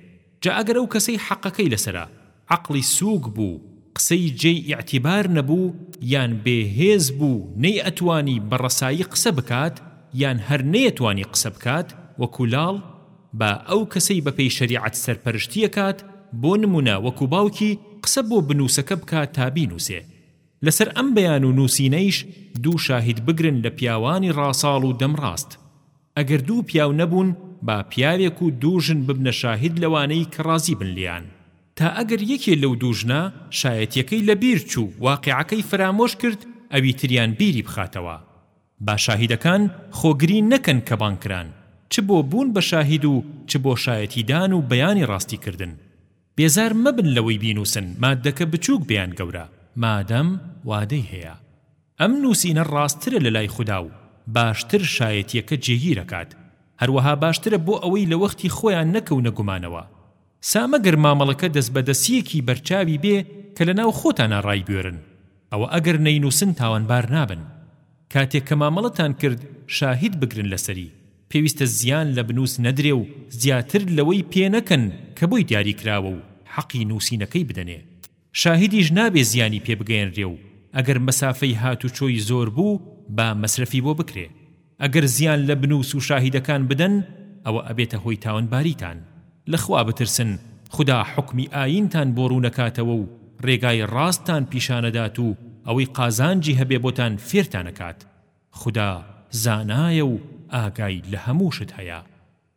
جا ئەگەر ئەو کەسەی حەقەکەی لەسەرە عەقڵی سووک بوو، قسەی جێی ئیعتیبار نەبوو یان بێ هێز بوو نەیئەتوانی بە ڕەسایی قسە بکات یان هەر نەیەتوانی قسە بکات وەکوو لاڵ، با ئەو کەسەی بەپێی شەریعەت سەرپەرشتی ئەکات بۆ نمونە وەکو باوکی قسە بۆ بنوسەکە بکا تا بینوسێ لەسەر ئەم بەیان و نوسینەیش دوو شاهید بگرن لە پیاوانی ڕاساڵ و دەم ڕاست ئەگەر دوو پیاو نەبوون با پیاوێک و دوو ژن ببنە شاهید لەوانەی کە ڕازی بن لێیان تا ئەگەر یەکێ لەو دوو ژنە شایەتیەکەی لەبیر چوو واقیعەکەی فەرامۆش کرد ئەوی تریان بیری بخاتەوە. با شاهیدەکان خۆگری نەکەن کە بانگ کران، چ بۆ بوون بە شاهید و چ بۆ شایەتی دان و بەیانی ڕاستی کردن. بێزار مەبن لەوەی بینووسن ماددەکە بچووک بێ یان گەورە، مادەم وادەی هەیە. ئەم نووسینە ڕاستترە لە لای خودا و باشتر شایەتییەکە جێگیر ئەکات. هەروەها باشترە بۆ ئەوەی لە وەختی خۆیان نەکەونە گومانەوە. سا مەگەر مامەڵەکە دەست بە دەسیەکی بەرچاوی بێ کە لە ناو خۆتانا ڕایبوێرن ئەوە ئەگەر نەینوسن تاوانبار نابن کاتێک کە مامەڵەتان کرد شاهید بگرن لەسەری پێویستە زیان لە بنوس نەدرێ و زیاتر لەوەی پێ نەکەن کە بۆی دیاری کراوە و حەقی نوسینەکەی بدەنێ شاهیدیش نابێ زیانی پێ بگەیەنرێ و ئەگەر مەسافەی هاتوچۆی زۆر بوو با مەسرەفی بۆ بکرێ ئەگەر زیان لە بنووس و شاهیدەکان بدەن ئەوە ئەبێتە هۆی تاوانباریتان لە خوا بترسن خودا حوکمی ئایینتان بۆ ڕوونەکاتەوە و ڕێگای ڕاستتان پیشانەدات و ئەوەی قازانجی هەبێ بۆتان فێرتانەکات خودا زانایە و ئاگای لە هەموو شت هەیە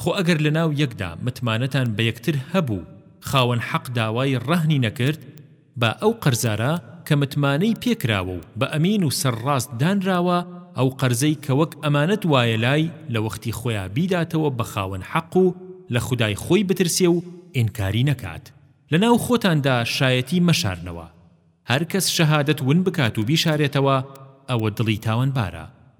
خۆ ئەگەر لەناو یەکدا متمانەتان بە یەکتر هەبوو خاوەن حەق داوای ڕەهنی نەکرد با ئەو قەرزارە کە متمانەی پێ کراوە و بە ئەمین و سەرڕاست دانراوە ئەو قەرزەی کە وەک ئەمانەت وایە لای لە وەختی خۆیا بیداتەوە بە خاوەن حەق و لە خودای خۆی بترسێ و ئینکاری نەکات لەناو خۆتاندا شایەتی مەشارنەوە هەر کەس شەهادەت ون بکات و بیشارێتەوە ئەوە دڵی تاوانبارە.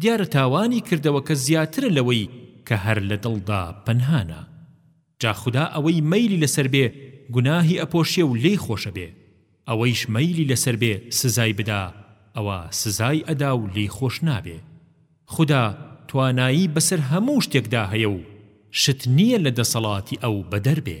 دیارە تاوانی کردەوەکە زیاترە لەوەی کە هەر لە دڵدا پەنهانە جا خودا ئەوەی مەیلی لەسەر بێ گوناهی ئەپۆشێ و لێی خۆشە بێ ئەوەیش مەیلی لەسەر بێ سزای بدا ئەوا سزای ئەدا و لێی خۆش نابێ خودا توانایی بەسەر هەموو شتێکدا هەیە و شت نیە لە دەسەڵاتی ئەو بەدەر بێ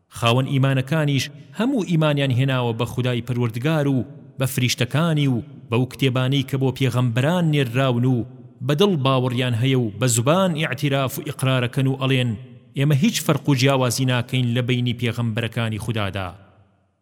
خاوەن ئیمانەکانیش هەموو ئیمانیان هێناوە بە خودای پەروەردگار و بە فریشتەکانی و بەو کتێبانەی کە بۆ پێغەمبەران نێرراون و بە دڵ باوەڕیان هەیە و بە زوبان ئیعتیراف و ئیقرارەکەن و ئەڵێن ئێمە هیچ فەرق و جیاوازی ناکەین لە بەینی پێغەمبەرەکانی خودادا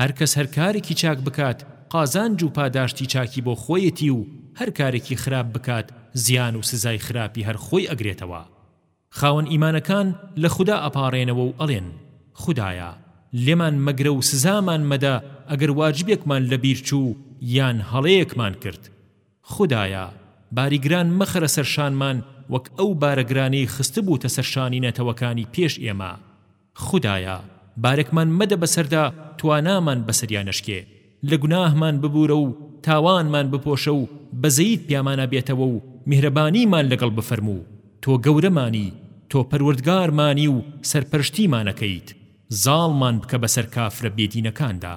هەر کەس هەر کارێکی چاک بکات قازانج و پاداشتی چاکی بۆ خۆیەتی و هەر کارێکی خراپ بکات زیان و سزای خراپی هەر خۆی ئەگرێتەوە خاوەن ئیمانەکان لە خودا ئەپاڕێنەوە و ئەڵێن خودایە لێمان مەگرە و سزامان مەدە ئەگەر واجبێکمان لە بیر چوو یان هەڵەیەکمان کرد خودایە باری گران مەخەرە سەر شانمان وەک ئەو بارە گرانەی خستبووتە سەر شانی نەتەوەکانی پێش ئێمە خودایە بارێکمان مەدە بەسەردا توانامان بەسەریا نەشکێ، لە گوناهمان ببوورە و تاوانمان بپۆشە و بەزەییت پیامانا بێتەوە و میهرەبانیمان لەگەڵ بفەرموو، تۆ گەورەمانی، تۆ پەروەردگارمانی و سەرپەرشتیمانەکەیت، زاڵمان بکە بەسەر کافرە بێدینەکاندا.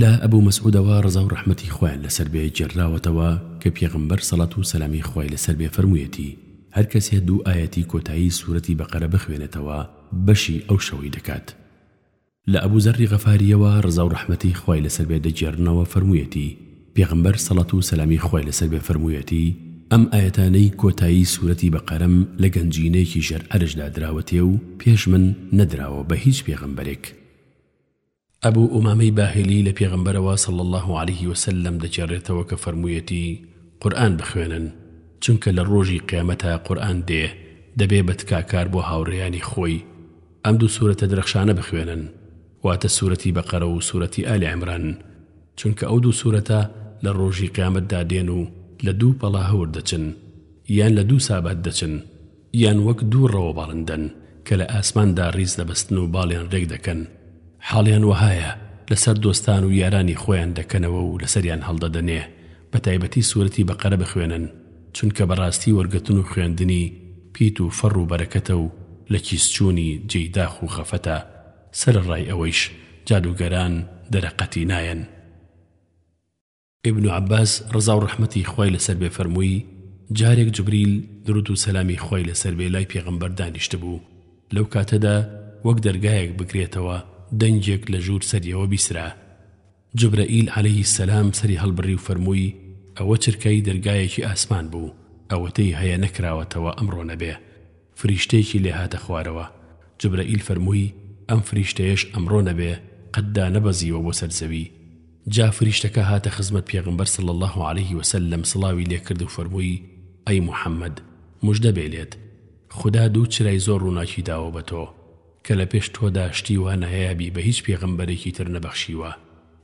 لە ئەبو مسعودەوە ڕەزاو ڕەحمەتی خوایان لەسەر بێ گێڕراوەتەوە کە پێغەمبەر سەڵات و سەلامی خوای لەسەر بێ فەرموویەتی هەر کەسێ دوو ئایەتی کۆتایی سورەتی بەقەرە بخوێنێتەوە بەشی ئەو شەوەی دەکات لە ئەبو زەڕی غەفاریەوە ڕەزاو ڕەحمەتی خوای لەسەر بێ دەگێڕنەوە فەرموویەتی پێغەمبەر سەڵات و سەلامی خوای لەسەر بێ فەرموویەتی ئەم ئایەتانەی کۆتایی سورەتی بەقەرەم لە گەنجینەیەکی ژێر عەرشدا دراوەتێ و پێش من نەدراوە بە هیچ پێغەمبەرێک ئەبو ئومامەی باهیلی لە پێغەمبەرەوە صلی اللە علیە وسلم دەگێڕێتەوە کە فەرموویەتی، قورئان بخوێنن، چونکە لە ڕۆژی قیامەتا قورئان دێ دەبێ بە تکاکار بۆ هاوڕێیانی خۆی، ئەم دوو سورەتە درەخشانە بخوێنن، واتە سورەتی بەقەرە و سورەتی ئال عمران، چونکە ئەو دوو سورەتە لە ڕۆژی قیامەتدا دێن و لە دوو پەڵە هەور دەچن، یان لە دوو سابات دەچن، یان وەک دوو ڕەوەبەڕندەن کە لە ئاسماندا ڕیز دەبەستن و باڵیان ڕێک دەکەن، حاڵیان وەهایە، لەسەر دۆستان و یارانی خۆیان دەکەنەوە و لەسەریان هەڵدەدەنێ، بەتایبەتی سورەتی بەقەرە بخوێنن، چونکە بەڕاستی وەرگرتن و خوێندنی، پیت و فەڕ و بەرەکەتە و لە کیس چوونی، جێی داخ و خەفەتە، سەرەڕای ئەوەیش جادووگەران دەرەقەتی نایەن. ئیبن عەباس ڕەزا و ڕەحمەتی خوای لەسەر بێ فەرمووی، جارێک جبریل دروود و سەلامی خوای لەسەر بێ لای پێغەمبەر دانیشتبوو، لەو کاتەدا وەک دەرگایەک بگرێتەوە دەنگێک لە ژوور سەریەوە بیسرا. جبرەئیل عەلەیهی السەلام سەری هەڵبڕی و فەرمووی، ئەوە چرکەی دەرگایەکی ئاسمان بوو، ئەوەتەی هەیە نەکراوەتەوە ئەمڕۆ نەبێ. فریشتەیەکی لێ هاتە خوارەوە، جبرەئیل فەرمووی، ئەم فریشتەیەش ئەمڕۆ نەبێ، قەت دانەبەزیوە بۆ سەر زەوی. جا فریشتەکە هاتە خزمەت پێغەمبەر صلی اللە علیه و سلم سڵاوی لێ کرد و فەرمووی، ئەی محمد، موژدە بێ لێت، خودا دوو چرای زۆر ڕووناکی داوە بە تۆ، کە لە پێش تۆدا شتی وا نایابی بە هیچ پێغەمبەرێکی تر نەبەخشیوە،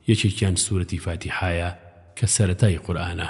یەکێکیان سورەتی فاتیحایە کە سەرەتای قورئانە،